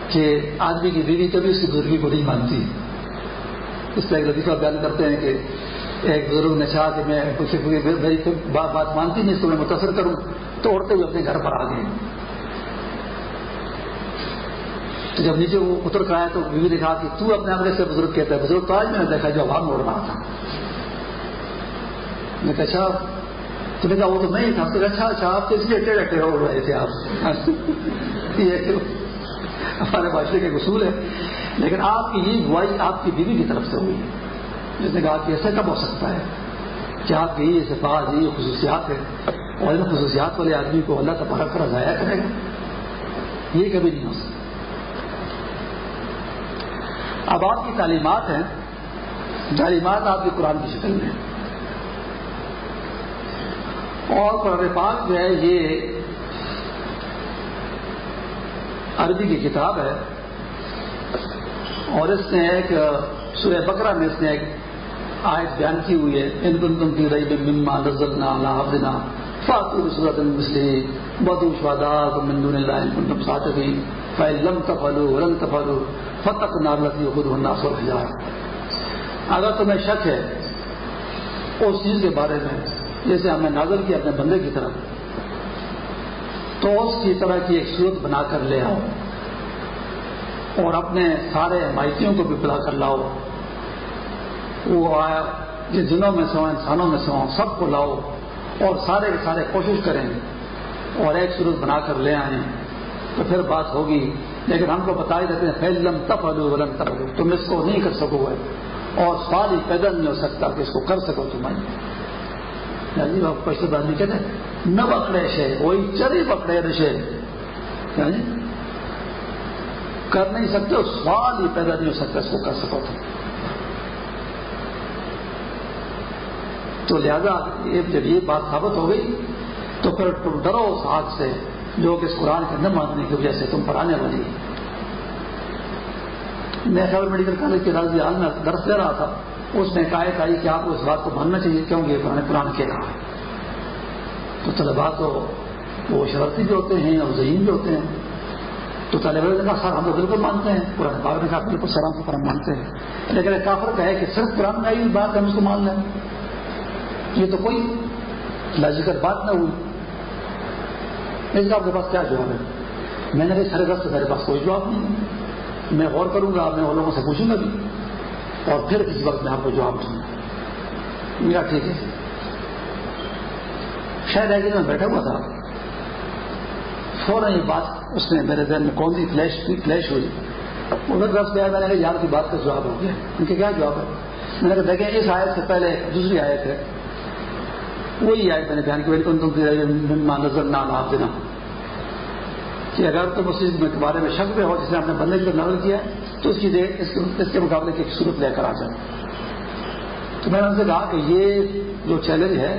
کہ آدمی کی بیوی کبھی اس کی بزرگی کو نہیں مانتی۔ اس طرح ایک لطیفہ بیان کرتے ہیں کہ ایک بزرگ نے چاہا کہ میں کچھ میری بات بات مانتی نہیں، اس کو میں متاثر کروں۔ تو اڑتے ہوئے اپنے گھر پر آ گئے تو جب نیچے وہ اتر کر آیا تو بیوی نے کہا کہ تو اپنے اپنے سے بزرگ کہتا ہے، بزرگ تو آج میں نے دیکھا جو ہوا میں اڑ رہا تھا۔ میں کہا اچھا تو نے کہا، وہ تو نہیں تھا۔ تو اچھا اچھا آپ تو اس لیے ٹیڑے ٹیڑے ہو رہے تھے آپ۔ <laughs> یہ ہمارے معاشرے کے اصول ہے لیکن آپ کی یہ گواہی آپ کی بیوی کی طرف سے ہوئی۔ جس نے کہا کہ ایسا کب ہو سکتا ہے؟ کہ آپ کی یہ صفات، یہ خصوصیات ہے اور ان خصوصیات والے آدمی کو اللہ کا کر ضائع کرے گا یہ کبھی نہیں ہو سکتا۔ اب آپ کی تعلیمات ہیں، تعلیمات آپ کی قرآن کی شکل میں اور قرآن پاک جو ہے، یہ عربی کی کتاب ہے۔ اور اس نے ایک سورہ بکرا میں اس نے ایک آیت بیان کی ہوئی ہے۔ ان کن تم کی رئی مما نزلنا لا فاتو صورت المسلی بدو شوادات مندون اللہ ان کنتم صادقین۔ فلم تفلو ولن تفلو فتق نارلتی خود الناس والحجار اگر تمہیں شک ہے اس چیز کے بارے میں، جیسے ہم نے نازل کیا اپنے بندے کی طرف، تو اس کی طرح کی ایک صورت بنا کر لے آؤ اور اپنے سارے مائتیوں کو بھی بلا کر لاؤ۔ وہ آیا جس دنوں میں سو انسانوں میں سو سب کو لاؤ اور سارے کے سارے کوشش کریں اور ایک صورت بنا کر لے آئیں تو پھر بات ہوگی۔ لیکن ہم کو بتا ہی دیتے ہیں پھیلم تب ادو ولم تب ادو تم اس کو نہیں کر سکو گے اور سوال ہی پیدا نہیں ہو سکتا کہ اس کو کر سکو تمہیں یعنی پشت آدمی کہتے ہیں نہ پکڑے شے، وہی چری پکڑے نشے یعنی کر نہیں سکتے، سوال ہی پیدا نہیں ہو سکتا اس کو کر سکو تم۔ تو لہذا جب یہ بات ثابت ہو گئی تو پھر تم ڈرو اس ہاتھ سے جو کہ اس قرآن کے نہ ماننے کی وجہ سے تم پڑھانے والی میں خبر میڈیکل کالج کے راضی حال میں درس دے رہا تھا۔ اس میں کہا کہ آپ کو اس بات کو ماننا چاہیے کیونکہ یہ قرآن قرآن کے رہا ہے۔ تو طلبا تو وہ شرارتی بھی ہوتے ہیں اور ذہین بھی ہوتے ہیں۔ تو طالب علم نے کہا، سر، ہم تو بالکل مانتے ہیں۔ قرآن باغ نے کہا بالکل سلام کو قرآن مانتے ہیں۔ لیکن کافر کہے کہ صرف قرآن میں آئی بات ہم اس کو مان لیں۔ یہ تو کوئی لاجیکل بات نہ ہوئی۔ اس کا آپ کے پاس کیا جواب ہے؟ میں نے کہا سارے سے میرے پاس کوئی جواب نہیں میں غور کروں گا، میں اور لوگوں سے پوچھوں گا بھی۔ اور پھر کسی وقت میں آپ کو جواب دوں گا۔ میرا ٹھیک ہے۔ شاید ایک میں بیٹھا ہوا تھا۔ فوراً یہ بات اس نے میرے ذہن میں کون سی فلیش فلیش ہوئی۔ ادھر دس میں میں نے کہا، یار کی بات کا جواب ہو گیا۔ ان کے کیا جواب ہے؟ میں نے کہا، دیکھیں، اس آیت سے پہلے دوسری آیت ہے۔ وہی آیت میں نے بیان کی تم نظر نہ آپ دینا کہ اگر تم اس کے بارے میں شک میں ہو جس نے بندے کی نظر کیا، تو اس کی اس کے مقابلے کی صورت لے کر آ جائے تو میں نے ان سے کہا کہ یہ جو چیلنج ہے،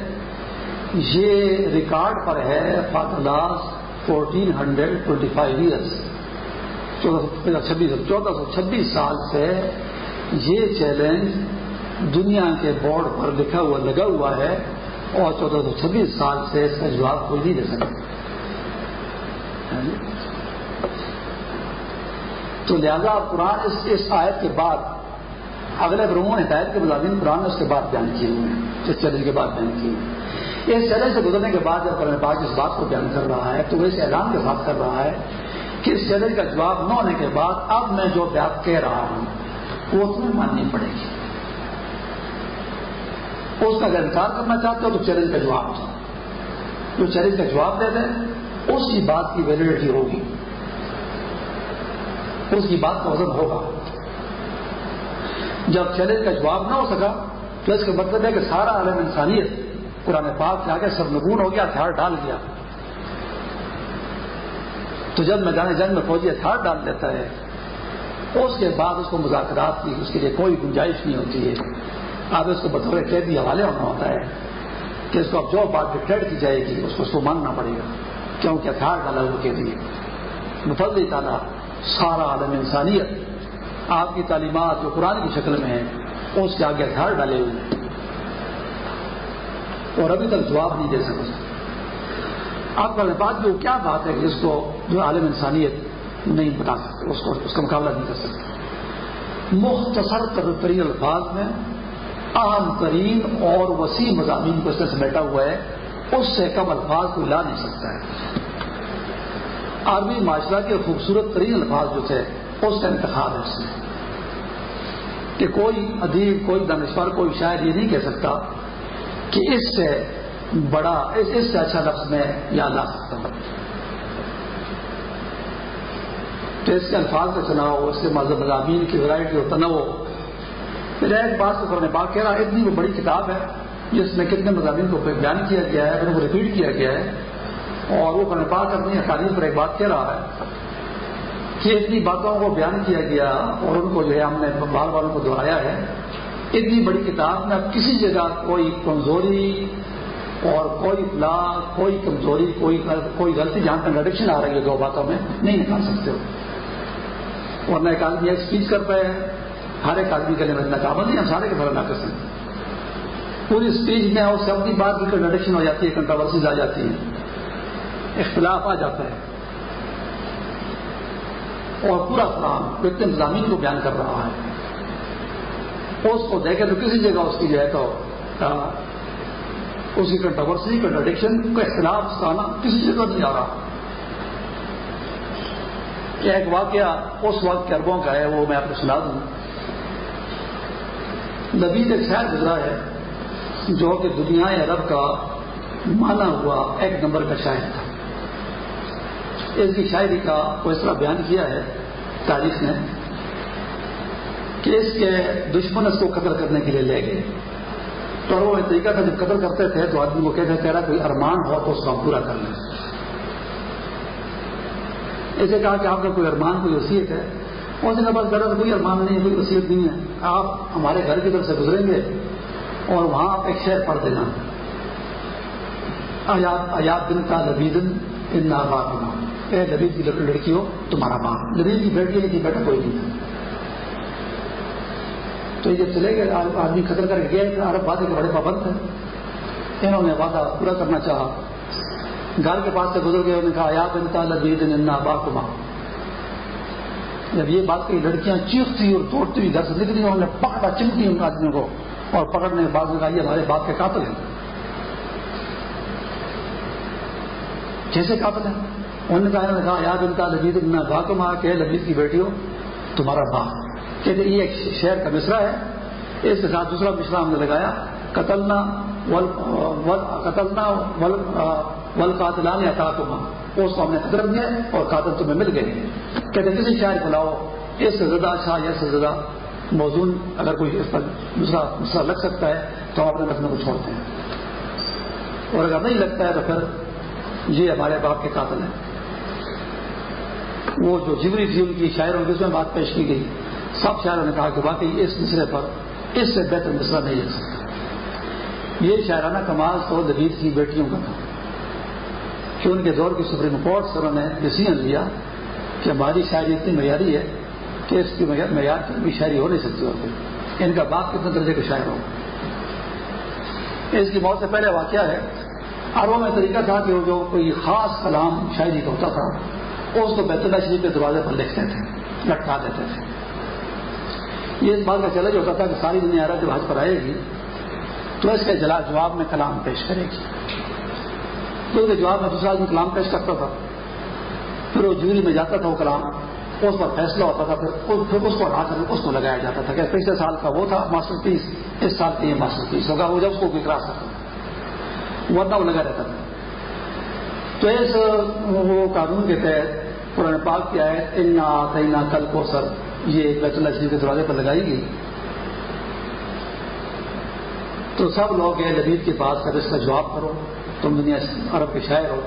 یہ ریکارڈ پر ہے for the last fourteen hundred twenty five years چودہ چھبیس چودہ سو چھبیس سال سے یہ چیلنج دنیا کے بورڈ پر لکھا ہوا، لگا ہوا ہے۔ اور چودہ سو چھبیس سال سے اس کا جواب کوئی نہیں دے سکتا۔ ہاں جی؟ تو لہذا قرآن اس اس آیت کے بعد اگلے گروہوں نے ہدایت کے ملازم قرآن اس کے بعد بیان کیے ہوئے ہیں اس چیلنج کے بعد بیان کیے اس چیلنج سے گزرنے کے بعد جب قرآن پاک اس بات کو بیان کر رہا ہے، تو وہ اس اعلان کے ساتھ کر رہا ہے کہ اس چیلنج کا جواب نہ ہونے کے بعد اب میں جو بات کہہ رہا ہوں، وہ تمہیں ماننی پڑے گی۔ اس کا اگر انکار کرنا چاہتے ہو تو چیلنج کا جواب دو جو چیلنج کا جواب دے دیں، اس کی بات کی ویلڈیٹی ہوگی۔ اس کی بات کا وزن ہوگا۔ جب چیلنج کا جواب نہ ہو سکا تو اس کا مطلب ہے کہ سارا عالم انسانیت پرانے پاک کے آگے سب نگون ہو گیا، ہتھیار ڈال گیا۔ تو جب میں جانے جنگ میں فوجی ہتھیار ڈال دیتا ہے، اس کے بعد اس کو مذاکرات کی، اس کے لیے کوئی گنجائش نہیں ہوتی ہے۔ اب اس کو بطور قیدی حوالے ہونا ہوتا ہے کہ اس کو اب جو بات ڈکٹیٹ کی جائے گی، اس کو اس کو ماننا پڑے گا۔ کیونکہ ہتھیار ڈالا ہوا کے لیے۔ مفضل تعالیٰ، سارا عالم انسانیت آپ کی تعلیمات جو قرآن کی شکل میں ہے اس کے آگے ہتھیار ڈالے ہوئے ہیں۔ اور ابھی تک جواب نہیں دے سکتے۔ آپ کا بات جو کیا بات ہے کہ جس کو جو عالم انسانیت نہیں بتا سکتے، اس کو اس کا مقابلہ نہیں کر سکتے۔ مختصر ترین الفاظ میں اہم ترین اور وسیع مضامین کو اس طرح سے ہوا ہے، اس سے کم الفاظ کو لا نہیں سکتا ہے۔ عربی معاشرہ کے خوبصورت ترین الفاظ جو تھے، اس کا انتخاب ہے اس میں۔ کہ کوئی ادیب، کوئی دانشور، کوئی شاعر یہ نہیں کہہ سکتا کہ اس سے بڑا، اس اس سے اچھا لفظ میں یا لا سکتا ہوں۔ تو اس کے الفاظ کا چناؤ اس کے مذہب مضامین کی ورائٹی اور تنوع ایک بات کو کرنے بات کہہ رہا اتنی وہ بڑی کتاب ہے جس میں کتنے مضامین کو بیان کیا گیا ہے ان کو ریپیٹ کیا گیا ہے، اور وہ کرنے پاک اپنی تعلیم پر ایک بات کہہ رہا ہے کہ اتنی باتوں کو بیان کیا گیا اور ان کو جو ہے، ہم نے بار بار ان کو دہرایا ہے، اتنی بڑی کتاب میں اب کسی جگہ کوئی کمزوری اور کوئی فلاح، کوئی کمزوری، کوئی کوئی غلطی، جہاں کنٹرڈکشن آ رہی ہے دو باتوں میں، نہیں نکال سکتے ہو۔ اور نہ ایک آدمی ایک اسپیچ کر پائے ہر ایک آدمی کے لیے میں ناکام نہیں، ہم سارے کے فرق نہ کر سکتے۔ پوری اسپیچ میں اس اپنی بات کی کنٹرڈکشن ہو جاتی ہے کنٹروورسیز آ جاتی ہیں اختلاف آ جاتا ہے۔ اور پورا قرآن اتنے مضامین کو بیان کر رہا ہے۔ اس کو دیکھے تو کسی جگہ اس کی جو ہے تو اس کی کنٹروورسی کنٹرڈکشن کا اختلاف آنا کسی جگہ نہیں آ رہا۔ ایک واقعہ اس وقت کے اربوں کا ہے، وہ میں آپ کو سنا دوں۔ نبی ایک شہر گزرا ہے، جو کہ دنیا عرب کا مانا ہوا ایک نمبر کا شاعر تھا۔ اس کی شاعری کا وہ اس طرح بیان کیا ہے، تاریخ نے کہ اس کے دشمن اس کو قتل کرنے کے لیے لے گئے۔ تو وہ طریقہ تھا، جب قتل کرتے تھے تو آدمی کو کہتے کہہ رہا کوئی ارمان ہو تو اس کو پورا کر لیں۔ اسے کہا کہ آپ کا کوئی ارمان، کوئی وصیت ہے؟ اس نے بس غلط کوئی ارمان نہیں کوئی وصیت نہیں ہے؟ آپ ہمارے گھر کی طرف سے گزریں گے اور وہاں آپ ایک شہر پڑھ دینا۔ آیات دن کا لبیدن ان ناباد اے لبید کی لڑکی ہو تمہارا ماں لبید کی بیٹی کی بیٹا کوئی نہیں۔ تو یہ چلے گئے آدمی قتل کر کے گئے عرب وعدے کے بڑے پابند تھے۔ انہوں نے وعدہ پورا کرنا چاہا۔ گھر کے پاس سے گزر گئے، انہوں نے کہا یا بن با کما جب یہ بات کہی، لڑکیاں چیختی اور توڑتی ہوئی گھر سے نکلی، انہوں نے پکڑا چمکی ان آدمیوں کو اور پکڑنے کے بعد یہ ہمارے باپ کے قاتل ہیں۔ کیسے قاتل ہیں؟ انہوں نے کہا، انہوں نے کہا یا بنتا لبید با کما کہ لبید کی بیٹی ہو، تمہارا باپ۔ کہتے یہ ایک شہر کا مصرا ہے، اس کے ساتھ دوسرا مصرا ہم نے لگایا۔ قتلنا قتلنا ول قاتلان یا کاتما اس کو ہم نے قدر دیا اور قاتل تمہیں مل گئے. کہتے کسی شہر کو لاؤ اس سے زیادہ اچھا یا سے زیادہ موضوع اگر کوئی اس پر دوسرا مصرا لگ سکتا ہے تو ہم اپنے رکھنے کو چھوڑتے ہیں. اور اگر نہیں لگتا ہے تو پھر یہ ہمارے باپ کے قاتل ہیں. وہ جو جبری تھی، ان کی شاعروں کی اس میں بات پیش کی گئی. سب شاعروں نے کہا کہ واقعی اس مصرے پر اس سے بہتر مصرا نہیں لکھ سکتا. یہ شاعرانہ کمال تو لبید کی بیٹیوں کا تھا۔ کہ ان کے دور کی سپریم کورٹ سے انہوں نے ڈسیزن لیا کہ ہماری شاعری اتنی معیاری ہے کہ اس کی معیار کی بھی شاعری ہو نہیں سکتی ہوتی ان کا باپ کتنے درجے کا شاعر ہو۔ اس کی موت سے پہلے واقعہ ہے۔ عربوں میں طریقہ تھا کہ وہ جو کوئی خاص کلام شاعری کا ہوتا تھا، اس کو بیت اللہ شریف کے دروازے پر لکھتے تھے، لٹکا دیتے تھے۔ یہ اس بات کا چیلنج ہوتا تھا کہ ساری دنیا عرب جب حج پر آئے گی تو اس کے جواب میں کلام پیش کرے گی۔ تو اس کے جواب میں دوسرا آدمی کلام پیش کرتا تھا۔ پھر وہ جوری میں جاتا تھا وہ کلام۔ اس پر فیصلہ ہوتا تھا، پھر پھر اس کو ہٹا کر اس کو لگایا جاتا تھا کہ پچھلے سال کا وہ تھا ماسٹر پیس، اس سال کا یہ ماسٹر پیس ہوگا، وہ جب اس کو بکرا سکتا ورنہ وہ لگا رہتا تھا۔ تو اس، وہ قانون کے تحت قرآن پاک کیا ہے انا تینا کل کو سر یہ بیت اللہ شریف کے دروازے پر لگائی گئی۔ تو سب لوگ گئے جدید کے پاس کر اس کا جواب کرو۔ تم دنیا عرب کے شاعر ہو۔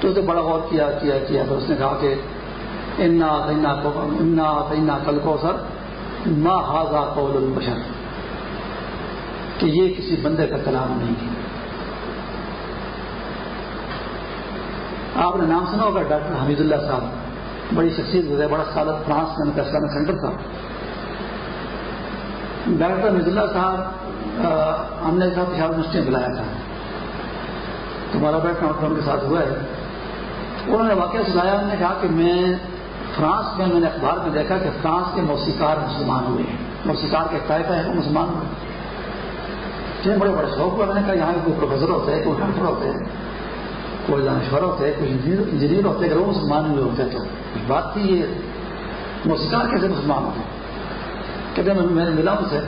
تو اسے بڑا غور کیا کیا کیا۔ تو اس نے کہا کہ انا انا تینا کل کو سر ماں ہاضا قول البشر۔ کہ یہ کسی بندے کا کلام نہیں ہے۔ آپ نے نام سنا ہوگا ڈاکٹر حمید اللہ صاحب۔ بڑی شخصیت گزرے، بڑا سالت فرانس میں ان کا اسلامک سینٹر تھا ڈاکٹر حمید اللہ صاحب ہم نے صاحب پشاور یونیورسٹی میں بلایا تھا۔ تمہارا بیٹھنا ان کے ساتھ ہوا ہے۔ انہوں نے واقعہ سنایا، انہوں نے کہا کہ میں فرانس میں میں نے اخبار میں دیکھا کہ فرانس کے موسیقار مسلمان ہوئے ہیں۔ موسیقار کے طائفہ ہے وہ مسلمان ہوئے بڑے بڑے شوق ہوئے۔ میں نے کہا، یہاں کوئی پروفیسر ہوتے ہیں، کوئی ڈاکٹر ہوتے ہیں، کوئی دانشور ہوتے ہیں، کوئی انجینئر ہوتے ہیں، اگر وہ مسلمان ہوئے ہوتے تو۔ بات تھی یہ موسیقار کیسے مسلمان ہوتے کہتے ہیں، میں نے ملا ان سے۔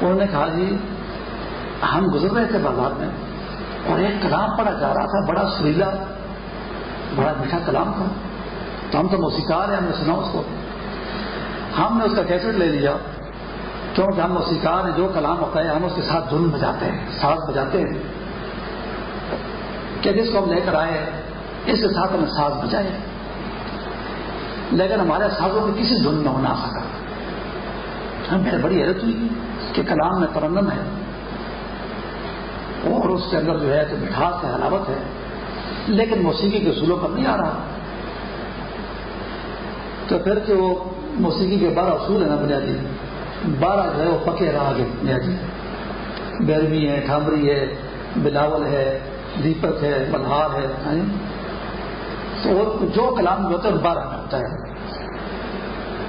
انہوں نے کہا جی ہم گزر رہے تھے بازار میں اور ایک کلام پڑھا جا رہا تھا، بڑا سریلا، بڑا میٹھا کلام تھا۔ تو ہم تو موسیقار ہیں، ہم نے سنا اس کو۔ ہم نے اس کا کیسٹ لے لیا۔ کیونکہ ہم موسیقار ہیں، جو کلام ہوتا ہے، ہم اس کے ساتھ دھن بجاتے ہیں، ساز بجاتے ہیں۔ کہ جس کو ہم لے کر آئے، اس کے ساتھ ہمیں ساز بجائے۔ لیکن ہمارے سازوں میں کسی دھن میں ہونا سکا۔ ہمیں بڑی حیرت ہوئی۔ کہ کلام میں ترنم ہے۔ اور اس کے اندر جو ہے تو مٹھاس ہے، حلاوت ہے، لیکن موسیقی کے اصولوں پر نہیں آ رہا۔ تو پھر جو موسیقی کے بارہ اصول ہیں نا بنیادی۔ بارہ جو ہے وہ پکے رہا گئے بنیادی۔ بیروی ہے، ٹھامری ہے، بلاول ہے، دیپک ہے بلہار ہے۔ تو جو کلام جو ہوتا ہے بارہ میں ہوتا ہے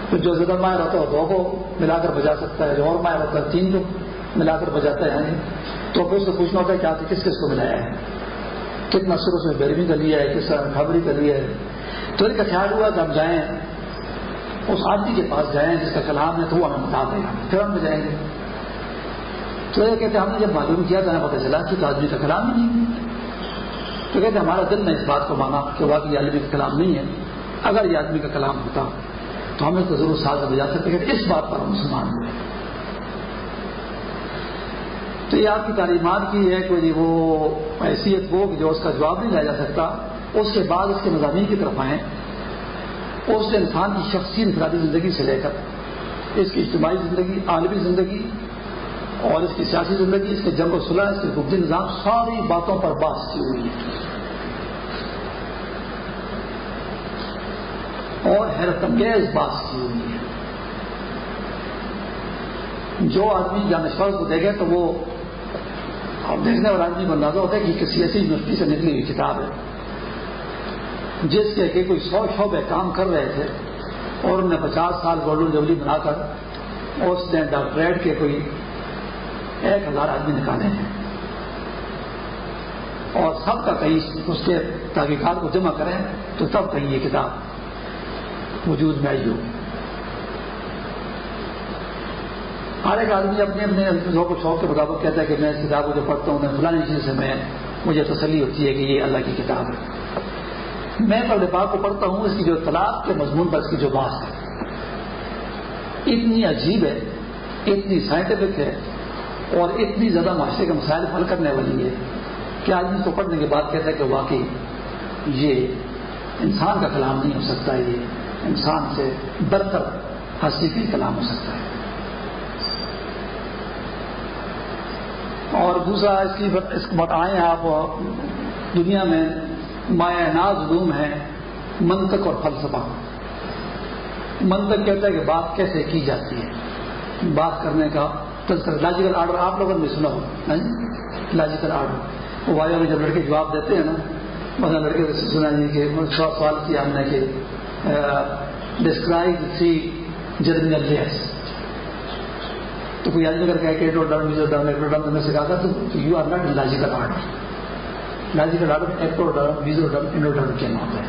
تو جو زیادہ مائر ہوتا ہے دو کو ملا کر بجا سکتا ہے، جو اور مائر ہوتا ہے تین کو ملا کر بجاتا ہے یعنی تو پھر اس سے پوچھنا ہوتا ہے کہ آپ کس کس کو ملایا ہے؟ کتنا شروع سے بیروی کا لیا ہے، کس طرح خبری کا لیا ہے؟ تو ان کا خیال ہوا کہ ہم جائیں، اس آدمی کے پاس جائیں جس کا کلام ہے تو وہ ہمیں بتا دے گا پھر ہم جائیں گے۔ تو یہ کہتے ہم نے جب معلوم کیا تو ہمیں پتہ چلا کہ آدمی کا کلام ہی نہیں تو کہتے ہمارا دل نے اس بات کو مانا کہ واقعی آدمی کا کلام نہیں ہے۔ اگر یہ آدمی کا کلام ہوتا تو ہمیں تو ضرور ساتھ بجا سکتے کہ اس بات پر ہم مسلمان ہوئے تو یہ آپ کی تعلیمات کی ہے کوئی وہ حیثیت وہ جو اس کا جواب نہیں لایا جا سکتا، اس کے بعد اس کے مضامین کی طرف آئیں۔ اس انسان کی شخصی انفرادی زندگی سے لے کر اس کی اجتماعی زندگی، عالمی زندگی اور اس کی سیاسی زندگی، اس کے جنگ و صلاح، اس کے حکومتی نظام، ساری باتوں پر بات کی ہوئی ہے۔ اور حیرت انگیز بات کی ہوئی ہے۔ جو آدمی جانشور کو دیکھے تو وہ اب دیکھنے والا آدمی کو اندازہ ہوتا ہے کہ کسی ایسی یونیورسٹی سے نکلی ہوئی کتاب ہے۔ جس کے کہ کوئی سو شعبے کام کر رہے تھے اور انہوں نے پچاس سال گولڈن جبلی بنا کر اس نے ڈاکٹریٹ کے کوئی ایک ہزار آدمی نکالے ہیں۔ اور سب کا کہیں اس کے تحقیقات کو جمع کریں تو تب کہیں یہ کتاب وجود میں آئی ہو ہر ایک آدمی اپنے اپنے ذوق و شوق کے مطابق کہتا ہے کہ میں اس کتاب کو جو پڑھتا ہوں، میں فلانی چیز سے میں، مجھے تسلی ہوتی ہے کہ یہ اللہ کی کتاب ہے۔ میں پردے پاک کو پڑھتا ہوں، اس کی جو طلاق کے مضمون پر، اس کی جو بات ہے۔ اتنی عجیب ہے، اتنی سائنٹیفک ہے، اور اتنی زیادہ معاشرے کے مسائل حل کرنے والی ہے۔ کہ آدمی کو پڑھنے کے بعد کہتا ہے کہ واقعی یہ انسان کا کلام نہیں ہو سکتا، یہ انسان سے برتر ہنسی کا کلام ہو سکتا ہے۔ اور دوسرا، اس کی اس کو بتائیں آپ، دنیا میں مایا ناز علوم ہے منطق اور فلسفہ۔ منطق کہتا ہے کہ بات کیسے کی جاتی ہے۔ بات کرنے کا لاجیکل آرڈر آپ لوگوں نے سنا ہو لاجیکل آرڈر وہ وایا میں جب لڑکے جواب دیتے ہیں نا مطلب لڑکے سنا جی کہ سوال کیا ہم نے کہ ڈسکرائب تھری جرمنل لیئرس تو کوئی آدمی اگر کہہ کے کہ ڈرم ایکٹوڈرم میں سکھا تھا تو you are not logical order logical order ectoderm mesoderm endoderm کے نام ہے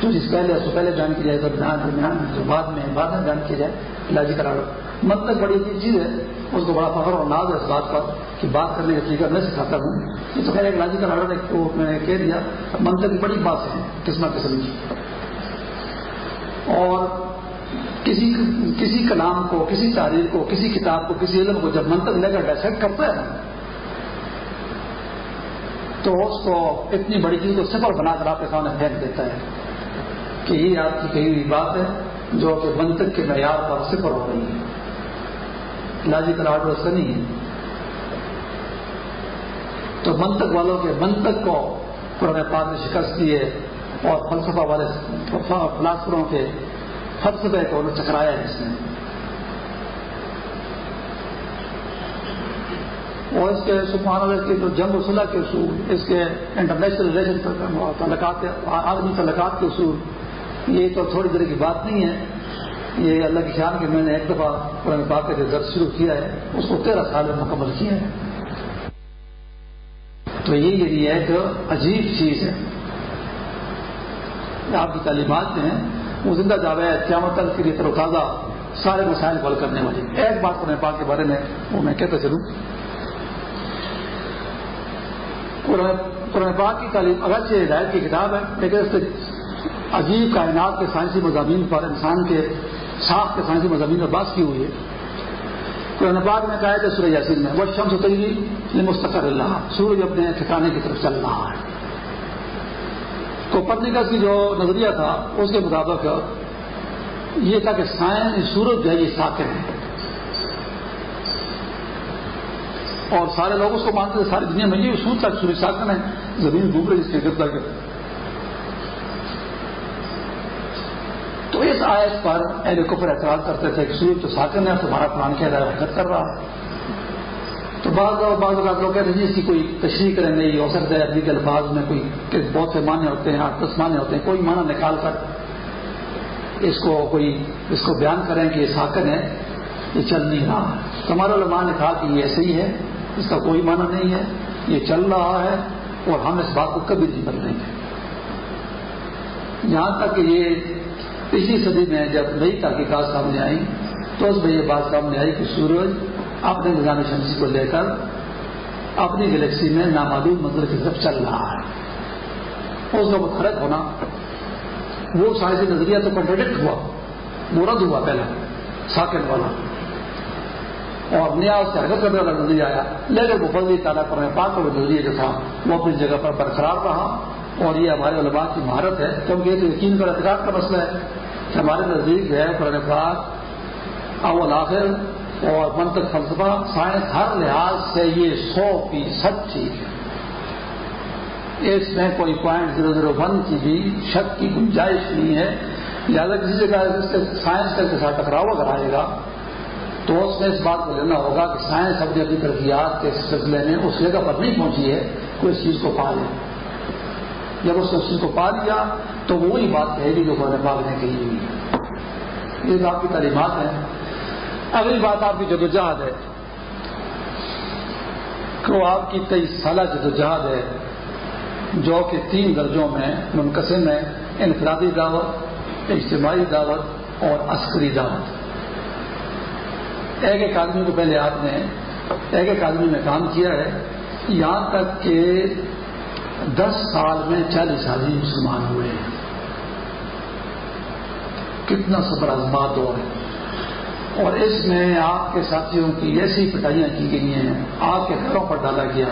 تو جس پہلے اس کو پہلے بیان کیا جائے درمیان درمیان جو بعد میں بعد میں بیان کیا جائے علاجی قرار مطلب بڑی اچھی چیز ہے۔ اس کو بڑا فخر اور ناز ہے اس بات پر کہ بات کرنے کا طریقہ میں سکھاتا ہوں۔ یہ تو خیر ایک علاجی قرار ہے تو میں نے کہہ دیا۔ منطق کی بڑی بات ہے قسم قسم کی۔ اور کسی کسی کلام کو، کسی تاریخ کو، کسی کتاب کو، کسی علم کو جب منطق لے کر ڈائسیکٹ کرتا ہے، تو اس کو اتنی بڑی چیز کو صفر بنا کر آپ کے سامنے پھینک دیتا ہے کہ یہ آپ کی کہی ہوئی بات ہے جو کہ منطق کے معیار پر صفر ہو رہی ہے۔ لاجی کراٹ سے نہیں ہے۔ تو منطق والوں کے منطق کو قرآن پاک نے شکست دی ہے۔ اور فلسفہ والے فلاسفروں کے فلسفے کو انہوں نے چکرایا ہے اس نے اور اس کے سبحان اللہ کے جو جنگ و کے اصول، اس کے انٹرنیشنل ریلیشن تعلقات عالمی تعلقات کے اصول، یہ تو تھوڑی دیر کی بات نہیں ہے۔ یہ اللہ کی شان کے میں نے ایک دفعہ قرآن پاک کے درد شروع کیا ہے، اس کو تیرہ سال میں مکمل کیا ہے۔ تو یہ یعنی ایک عجیب چیز ہے۔ آپ کی تعلیمات میں وہ زندہ جاوید، قیامت تک کے لیے تر تازہ سارے مسائل کو حل کرنے والی ایک بات قرآن پاک کے بارے میں، وہ میں کہتا چلوں۔ قرآن پاک کی تعلیم اگرچہ ہدایت کی کتاب ہے، لیکن اس سے عجیب کائنات کے سائنسی مضامین پر، انسان کے ساخ کے سائنسی مضامین پر بات کی ہوئی ہے۔ قرآن پاک نے کہا کہ سورج یاسین میں وہ شمس تیری مستقر اللہ سورج اپنے ٹھکانے کی طرف چل رہا ہے۔ تو پتنیکس کی جو نظریہ تھا، اس کے مطابق یہ تھا کہ سائنس سورج جو ہے یہ ساکر ہے۔ اور سارے لوگ اس کو مانتے تھے، ساری دنیا میں یہ سوچ تک سورج ساکن ہے، زمین ڈوب رہی اس کے گرد کر تو اس آیت پر اہل کفر اعتراض کرتے تھے کہ سورج تو ساکن ہے تمہارا پران کیا رہا حرکت کر رہا۔ تو بعض اور بعض اوقات لوگ کہتے ہیں جی اس کی کوئی تشریح کریں گے یہ ہو سکتا ہے ابھی کے الفاظ میں کوئی بہت سے معنی ہوتے ہیں، آٹھ دس معنی ہوتے ہیں، کوئی معنی نکال کر اس کو کوئی اس کو بیان کریں کہ یہ ساکن ہے، یہ چل نہیں رہا۔ ہمارا علماء نے کہا کہ یہ ایسے ہی ہے، اس کا کوئی معنی نہیں ہے، یہ چل رہا ہے اور ہم اس بات کو کبھی نہیں بدلیں گے۔ یہاں تک کہ یہ پچھلی صدی میں جب نئی تحقیقات سامنے آئی تو اس میں یہ بات سامنے آئی کہ سورج اپنے نظام شمسی کو لے کر اپنی گلیکسی میں نامعلوم منظر کی طرف چل رہا ہے۔ اس کا متحرک ہونا، وہ سائنسی نظریہ تو کنٹرڈکٹ ہوا وہ رد ہوا پہلا ساکٹ والا۔ اور نیا اس سے حرکت کرنے والا نظریہ آیا۔ لیکن وہ فضلی تعالیٰ پر پاک اور نظریہ جو تھا، وہ اپنی جگہ پر برقرار رہا۔ اور یہ ہمارے علماء کی مہارت ہے، کیونکہ یہ تو یقین کر اعتقاد کا مسئلہ ہے کہ ہمارے نزدیک جو ہے قرآن پاک، اول آخر اور منطق فلسفہ سائنس ہر لحاظ سے یہ سو فیصد چیز ہے اس میں کوئی پوائنٹ زیرو زیرو ون کی بھی شک کی گنجائش نہیں ہے۔ لہٰذا کسی جگہ سائنس کا ساتھ ٹکراؤ اگر آئے گا، تو اس میں اس بات کو لینا ہوگا کہ سائنس اپنی اپنی ترقیات کے سلسلے میں اس جگہ پر نہیں پہنچی ہے، کوئی اس چیز کو پا لے جب اس نے اس چیز کو پا لیا، تو وہی بات کہے گی جو قرآن پاک نے کہی ہوئی۔ یہ آپ کی تعلیمات ہیں۔ اگلی بات آپ کی جدوجہد ہے۔ کہ آپ کی تیئیس سالہ جدوجہد ہے، جو کہ تین درجوں میں منقسم ہے، انفرادی دعوت، اجتماعی دعوت اور عسکری دعوت۔ ایک ایک آدمی کو پہلے آپ نے، ایک ایک آدمی نے کام کیا ہے، یہاں تک کہ دس سال میں چالیس آدمی مسلمان ہوئے ہیں۔ کتنا سفر ازمات دور ہے۔ اور اس میں آپ کے ساتھیوں کی ایسی پٹائیاں کی گئی ہیں، آپ کے گھروں پر ڈالا گیا،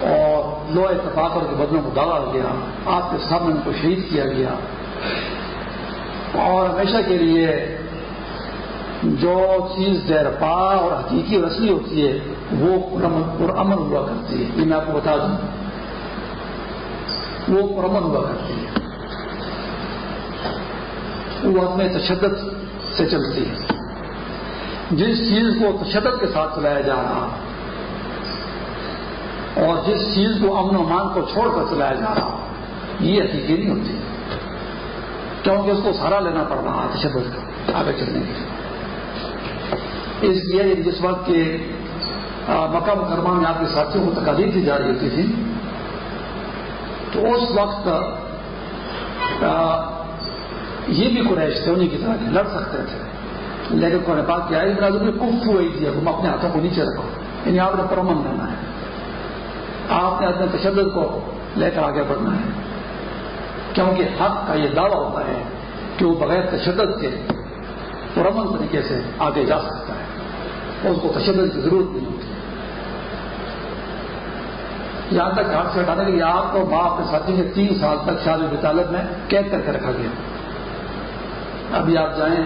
اور لو اتفاقر کے بدلوں کو ڈالا گیا، آپ کے سامنے ان کو شہید کیا گیا۔ اور ہمیشہ کے لیے جو چیز دیرپا اور حقیقی اور اصلی ہوتی ہے، وہ پرامن ہوا کرتی ہے۔ یہ میں آپ کو بتا دوں۔ وہ پرامن ہوا کرتی ہے۔ وہ اپنے تشدد سے چلتی ہے۔ جس چیز کو تشدد کے ساتھ چلایا جا رہا اور جس چیز کو امن و مان کو چھوڑ کر چلایا جا رہا یہ حقیقی نہیں ہوتی کیونکہ اس کو سہارا لینا پڑ رہا تشدد کا آگے چلنے کے لیے۔ اس لیے جس وقت کے مکہ مکرمہ میں آپ کے ساتھیوں کو تقاضی دی جا رہی ہوتی تھی، تو اس وقت یہ بھی قریش تھے انہیں کی طرح لڑ سکتے تھے۔ لیکن قرآن پاک کیا ہے کف ہوئی تھی تم اپنے ہاتھوں کو نیچے رکھو۔ یعنی آپ نے پرمن کرنا ہے۔ آپ نے اپنے تشدد کو لے کر آگے بڑھنا ہے۔ کیونکہ حق کا یہ دعویٰ ہوتا ہے کہ وہ بغیر تشدد کے پرمن طریقے سے آگے جا سکتا ہے۔ اس کو تشدد کی ضرورت نہیں ہوتی۔ یہاں تک گھاٹ سے ہٹانے کے لیے آپ کو ماں اپنے ساتھی کے تین سال تک شادی وطالت میں قید کر کے رکھا گیا۔ ابھی آپ جائیں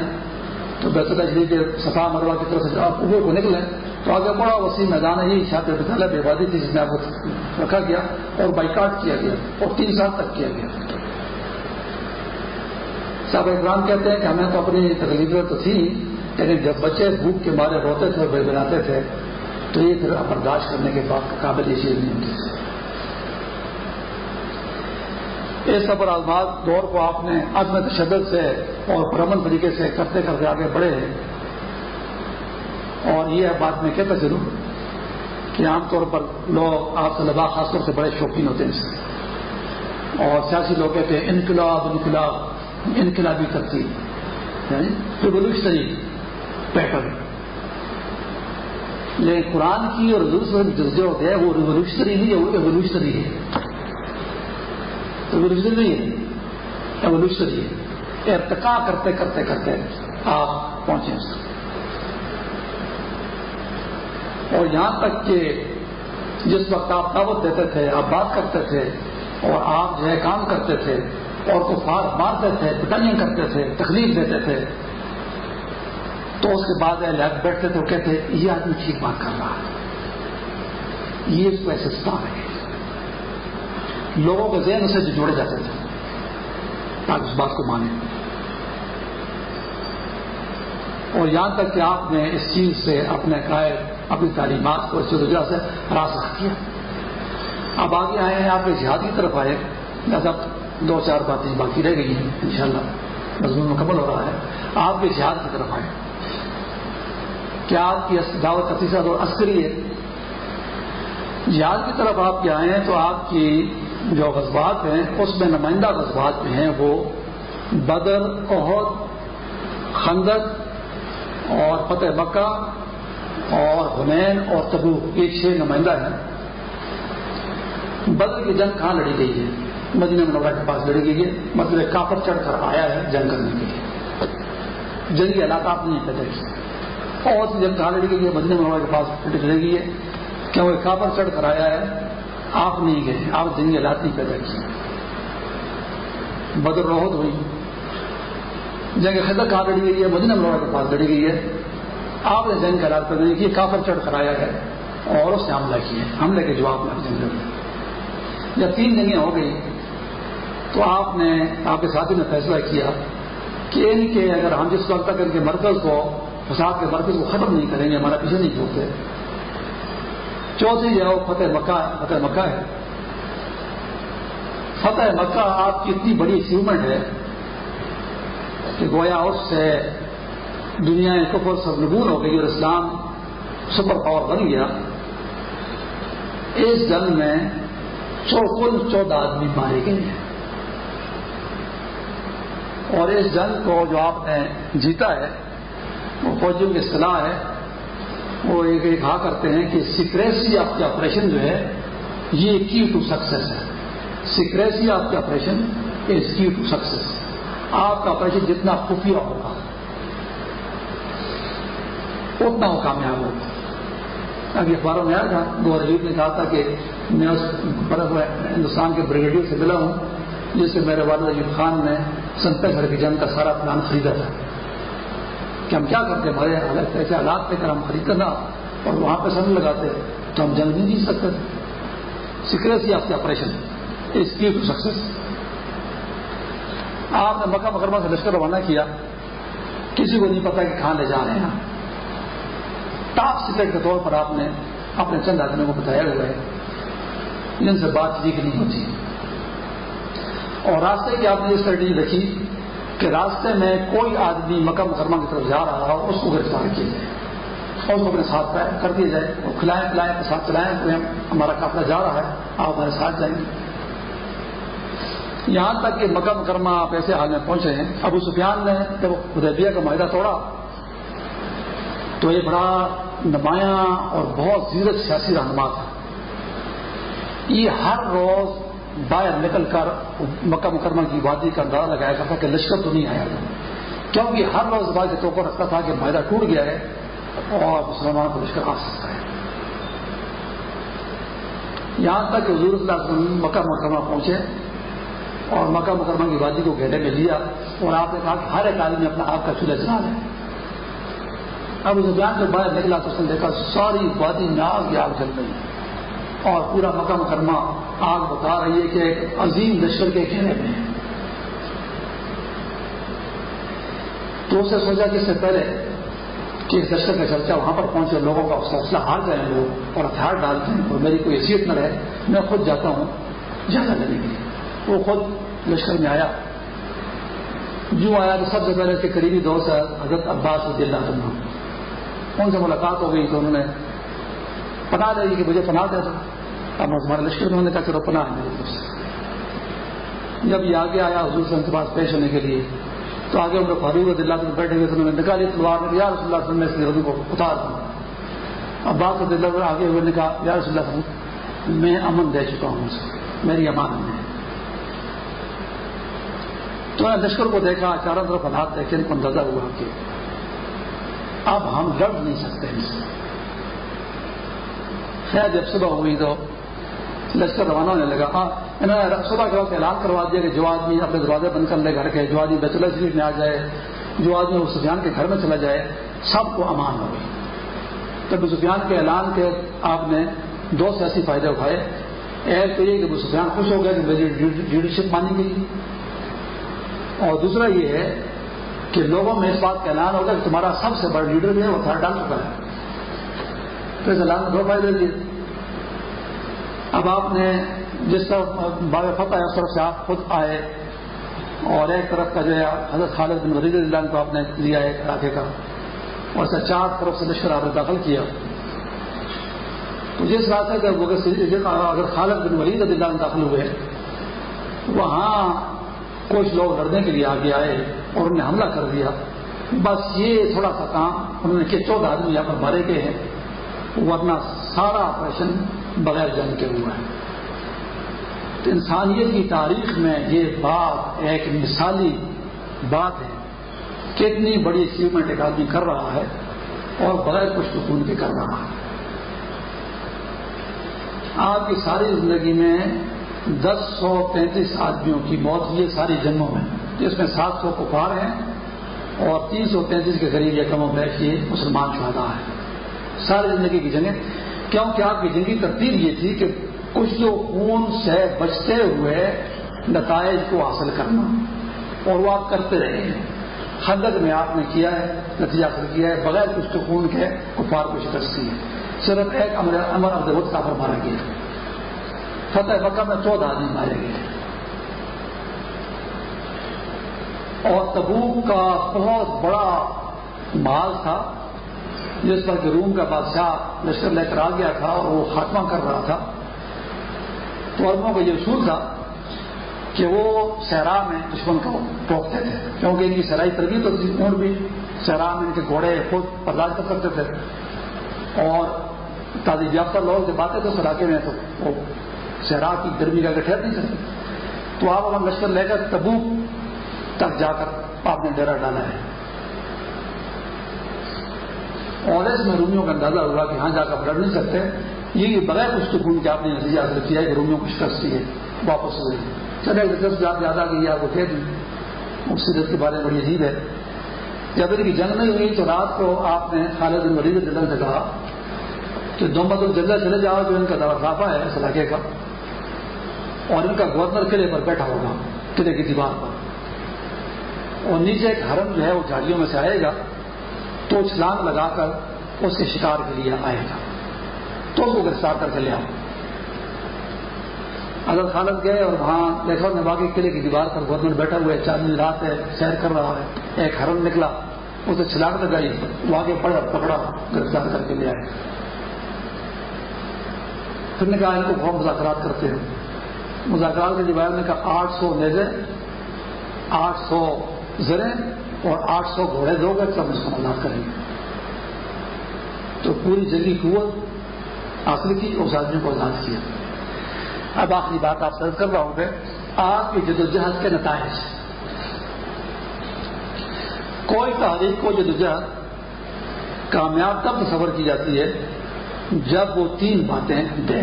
تو بہتر شریف کے صفا مروا کی طرف سے آپ اوپر کو نکلیں تو آگے بڑا وسیع میدان ہے، یہ شادی وطالت بے آبادی تھی جس میں آپ کو رکھا گیا اور بائیکاٹ کیا گیا اور تین سال تک کیا گیا۔ صاحب اکرام کہتے ہیں کہ ہمیں تو اپنی تکلیفیں تو تھی لیکن جب بچے بھوک کے مارے روتے تھے اور بناتے تھے تو یہ پھر برداشت کرنے کے بعد قابل یہ چیز نہیں ہوتی۔ اس سفر آزماد دور کو آپ نے عزم تشدد سے اور پرمن طریقے سے کرتے کرتے آگے بڑھے اور یہ بات میں کہتا ضرور کہ عام طور پر لوگ آپ طلبا خاص طور سے بڑے شوقین ہوتے ہیں اور سیاسی لوگ کہتے ہیں انقلاب انقلاب، انقلابی ترتیب۔ ریولیوشنری پیٹرن لیکن قرآن کی اور جو ہے وہ ریولیوشنری نہیں ہے، وہ ایولیوشنری ہے۔ ریولیوشنری نہیں ہے ایولیوشنری ہے ارتقا کرتے کرتے کرتے آپ پہنچے اس اور یہاں تک کہ جس وقت آپ دعوت دیتے تھے، آپ بات کرتے تھے، اور آپ جو ہے کام کرتے تھے، اور کو فار مارتے تھے پٹائیاں کرتے تھے، تکلیف دیتے تھے، تو اس کے بعد بیٹھتے تھے کہتے، یہ آدمی ٹھیک بات کر رہا ہے۔ یہ اس کو ایسا ہے لوگوں کے ذہن سے جوڑے جاتے تھے۔ تاکہ اس بات کو مانے۔ اور یہاں تک کہ آپ نے اس چیز سے اپنے قائد، اپنی تعلیمات کو اسی وجہ سے راسخ کیا۔ اب آگے آئے ہیں، آپ کے جہاد کی طرف آئے۔ جیسا دو چار باتیں باقی رہ گئی ہیں، انشاءاللہ۔ شاء مضمون مکمل ہو رہا ہے۔ آپ کے جہاد کی طرف آئے۔ کیا آپ کی دعوت کا تیسرا دور عسکری ہے؟ جہاد کی طرف آپ کے آئے ہیں تو آپ کی جو غذبات ہیں، اس میں نمائندہ غذبات میں ہیں، وہ بدر عہد خندق اور فتح مکہ اور حنین اور تبو یہ چھ نمائندہ ہیں۔ بدر کی جنگ کہاں لڑی گئی ہے؟ مدینہ منورہ کے پاس لڑی گئی ہے۔ مطلب کافر چڑھ کر آیا ہے جنگ کرنے کے لیے۔ جنگی علاقات نہیں پیدا کیا اور جب کہاں لڑی گئی ہے؟ مدینہ منورہ کے پاس لڑی گئی ہے۔ کیا وہ کافر چڑھ کر آیا ہے۔ آپ نہیں گئے، آپ جنگی حالات نہیں پیدا کی بدر روحت ہوئی۔ جنگ خطر کہاں لڑی گئی ہے؟ مدینہ منورہ کے پاس لڑی گئی ہے۔ آپ نے جنگ کے حالات پیدا نہیں کیے کافر چڑھ کر آیا ہے اور اس نے حملہ کیا حملے کے جواب میں جنگ لڑی۔ جب تین جنگیں ہو گئی تو آپ نے، آپ کے ساتھی نے فیصلہ کیا کہ ان کے اگر ہم جس وقت تک ان کے مرکز کو، فساد کے مرکز کو ختم نہیں کریں گے، ہمارا پیچھے نہیں چھوڑتے چوتھی جو ہے وہ فتح مکہ فتح مکہ ہے۔ فتح مکہ آپ کی اتنی بڑی اچیومنٹ ہے کہ گویا اس سے دنیا کفر سب نگون ہو گئی اور اسلام سپر پاور بن گیا۔ اس جنگ میں چوکل چودہ آدمی مارے گئے ہیں۔ اور اس جنگ کو جو آپ نے جیتا ہے، وہ فوجیوں کی اصطلاح ہے۔ وہ ایک کہا کرتے ہیں کہ سیکریسی آف دا آپریشن جو ہے، یہ کی ٹو سکسیس ہے۔ Secrecy of the operation is key to success. آپ کا آپریشن جتنا خفیہ ہوگا، اتنا وہ کامیاب ہوگا۔ ابھی اخباروں میں آیا تھا دو عجیب نے کہا تھا کہ میں اس بڑے ہندوستان کے بریگیڈیئر سے ملا ہوں، جس سے میرے والد عجیب خان نے سنتے گھر کی جنگ کا سارا پلان خریدا تھا۔ کہ ہم کیا کرتے ہمارے حالت ایسے حالات پہ کر ہم خریدتے نا اور وہاں پہ سن لگاتے تو ہم جنگ نہیں جیت سکتے سیکریسی آپ کے آپریشن اس کی سکسیس آپ نے مکہ مکرمہ سے لشکر روانہ کیا۔ کسی کو نہیں پتا کہ کہاں لے جا رہے ہیں۔ ٹاپ سیکرٹ کے طور پر آپ نے اپنے چند آدمیوں کو بتایا ہوا ہے۔ جن سے بات چیت نہیں ہوتی۔ اور راستے کی آپ نے یہ اسٹریٹجی رکھی کہ راستے میں کوئی آدمی مکہ مکرمہ کی طرف جا رہا ہو، اس کو گرفتار کیا جائے۔ اور اس کو اپنے ساتھ کر دیا جائے۔ اور کھلائیں پلائیں ساتھ چلائیں ہمارا قافلہ جا رہا ہے، آپ ہمارے ساتھ جائیں گے۔ یہاں تک کہ مکہ مکرمہ آپ ایسے حال میں پہنچے ہیں۔ ابو سفیان نے جب ادیبیہ کا معاہدہ توڑا، تو یہ بڑا نمایاں اور بہت زیرت سیاسی رہنما تھا۔ یہ ہر روز باہر نکل کر مکہ مکرمہ کی وادی کا اندازہ لگایا کرتا کہ لشکر تو نہیں آیا کیونکہ ہر روز بات کے طور پر رکھتا تھا کہ معاہدہ ٹوٹ گیا ہے اور مسلمانوں کو لشکر آ سکتا ہے۔ یہاں تک کہ حضور اللہ علیہ وسلم مکہ مکرمہ پہنچے اور مکہ مکرمہ کی وادی کو گھیرے میں لیا اور آپ نے کہا کہ ہر ایک آدمی اپنا آپ کا چولہا چلا لے۔ اب اس بیان سے باہر نکلا تو اس نے دیکھا ساری وادی میں آگ آگ جل رہی اور پورا مکہ مکرمہ آگ بتا رہی ہے کہ ایک عظیم لشکر کے گھیرے میں تو اسے سوچا کہ اس سے پہلے کہ اس لشکر کا چرچا وہاں پر پہنچے، لوگوں کا حوصلہ ہار جائیں لوگ اور ہتھیار ڈالتے ہیں اور میری کوئی حیثیت نہ رہے، میں خود جاتا ہوں جانا لینے کے لیے۔ وہ خود لشکر میں آیا۔ جو آیا تو سب سے پہلے کے قریبی دور سے حضرت عباس رضی اللہ عنہ۔ ان سے ملاقات ہو گئی تو انہوں نے پناہ دے دی کہ مجھے پناہ دے دو۔ اب ہمارے لشکر میں نے کہا چلو پناہ میری جب یہ آگے آیا حضور سے ان کے پاس پیش ہونے کے لیے، تو آگے ان کو فاروق رضی اللہ عنہ بیٹھے ہوئے تو انہوں نے نکالی تلوار نے یا رسول اللہ وسلم نے اس کی کو اتار دوں۔ اب بات رضی اللہ آگے ہوئے نے کہا، یا رسول اللہ وسلم، میں امن دے چکا ہوں، میری امان میں تو میں لشکر کو دیکھا، چاروں طرف حالات دیکھے، ان کو اندازہ ہوا کہ اب ہم لڑ نہیں سکتے ان سے۔ خیر، جب صبح ہوئی تو لشکر روانہ ہونے لگا۔ ہاں انہوں نے صبح کے وقت اعلان کروا دیا کہ جو آدمی اپنے دروازے بند کر لے، گھر کے جو آدمی بیت اللہ شریف میں آ جائے، جو آدمی اس سفیان کے گھر میں چلا جائے، سب کو امان ہو گئی۔ تب سفیان کے اعلان کے آپ نے دو سیاسی فائدے اٹھائے۔ ایک تو یہ کہ سفیان خوش ہو گیا کہ میری لیڈرشپ مانی گئی۔ اور دوسرا یہ ہے کہ لوگوں میں اس بات کا اعلان ہوگا کہ تمہارا سب سے بڑا لیڈر جو ہے وہ تھر ڈال چکا ہے۔ پھر اعلان دو فائدے دیے۔ اب آپ نے جس طرف باب فتح ہے، اس طرف سے آپ خود آئے اور ایک طرف کا جو ہے، حضرت خالد بن وزیر اللہ کو آپ نے لیا ایک علاقے کا اور اسے چار طرف سے لشکر آپ نے داخل کیا۔ تو جس راستے کا اگر خالد بن ولید رضی اللہ داخل ہوئے، وہاں کچھ لوگ لڑنے کے لیے آگے آئے اور انہوں نے حملہ کر دیا۔ بس یہ تھوڑا سا کام انہوں نے کہ چودہ آدمی یہاں پر مارے گئے ہیں، ورنہ سارا آپریشن بغیر جنگ کے ہوا ہے تو انسانیت کی تاریخ میں یہ بات ایک مثالی بات ہے کہ اتنی بڑی اچیومنٹ ایک آدمی کر رہا ہے اور بغیر کچھ سکون کے کر رہا ہے۔ آپ کی ساری زندگی میں دس سو پینتیس آدمیوں کی موت ہوئی ساری جنگوں میں، جس میں سات سو کفار ہیں اور تین سو پینتیس کے قریب یہ کم و بیش یہ مسلمان شہدا ہے ساری زندگی کی جنگیں کیونکہ آپ کی زندگی ترتیب یہ تھی کہ کچھ جو خون سے بچتے ہوئے نتائج کو حاصل کرنا اور وہ آپ کرتے رہے ہیں۔ حدت میں آپ نے کیا ہے، نتیجہ حاصل کیا ہے، بغیر کچھ تو خون کے کفار کو شکست کی صرف ایک امر امر ابدوت کافر مارا گیا۔ فتح مکہ میں چودہ آدمی مارے گئے۔ اور تبوک کا بہت بڑا مال تھا۔ جس پر کہ روم کا بادشاہ لشکر لے کر آ گیا تھا اور وہ خاتمہ کر رہا تھا۔ تو اربوں کا یہ اصول تھا کہ وہ صحرا میں دشمن کو ٹوکتے تھے، کیونکہ ان کی سرائی تربیت ہوتی تھی، اور بھی صحرا میں ان کے گھوڑے خود برداشت کر سکتے تھے۔ اور تعلیم یافتہ لوگ جب آتے تھے اس علاقے میں تو وہ صحرا کی گرمی کا ٹھہر نہیں سکتے تو آپ اگر لشکر لے کر تبو تک جا کر آپ نے ڈیرا ڈالا ہے۔ اور اس میں رومیوں کا اندازہ ہوا کہ ہاں جا کر لڑ نہیں سکتے۔ یہ بغیر کچھ سکون کے آپ نے نتیجہ حاصل کیا ہے کہ رومیوں کو شکست دی ہے، واپس ہوئی چلے دلچسپ آپ یاد آ گئی آپ کو کہہ دیں کے بارے میں بڑی عجیب ہے۔ جب ان کی جنگ نہیں ہوئی تو رات کو آپ نے خالد مریض جنگل سے کہا کہ دو مطلب جلد چلے جاؤ جو ان کا دورافہ ہے، اس علاقے کا۔ اور ان کا گورنر قلعے پر بیٹھا ہوگا، قلعے کی دیوار پر۔ اور نیچے ایک حرم جو ہے، وہ جھاڑیوں میں سے آئے گا۔ تو چھلانگ لگا کر اس کے شکار کے لیے آئے گا تو اس کو گرفتار کر کے لے آؤ۔ اگر خالد گئے اور وہاں دیکھا نے باقی قلعے کی دیوار پر گورنر بیٹھا ہوا ہے چاندنی رات ہے سیر کر رہا ہے۔ ایک حرم نکلا، اسے چھلانگ لگائی، وہ آگے پڑا پکڑا، گرفتار کر کے لے آئے۔ پھر نے کہا، ان کو بہت مذاکرات کرتے ہیں۔ مذاکرات کے روایت نے کہا، آٹھ سو نیزے، آٹھ سو زرے اور آٹھ سو گھوڑے دو گے تب اس کو ملاق کریں۔ گے تو پوری جنگی قوت حاصل کی اس آدمی کو آزاد کیا۔ اب آخری بات آپ سرد کر رہا ہوں کہ آپ کی جدوجہد کے نتائج۔ کوئی تحریک کو جدوجہد کامیاب تب تصور کی جاتی ہے جب وہ تین باتیں دے۔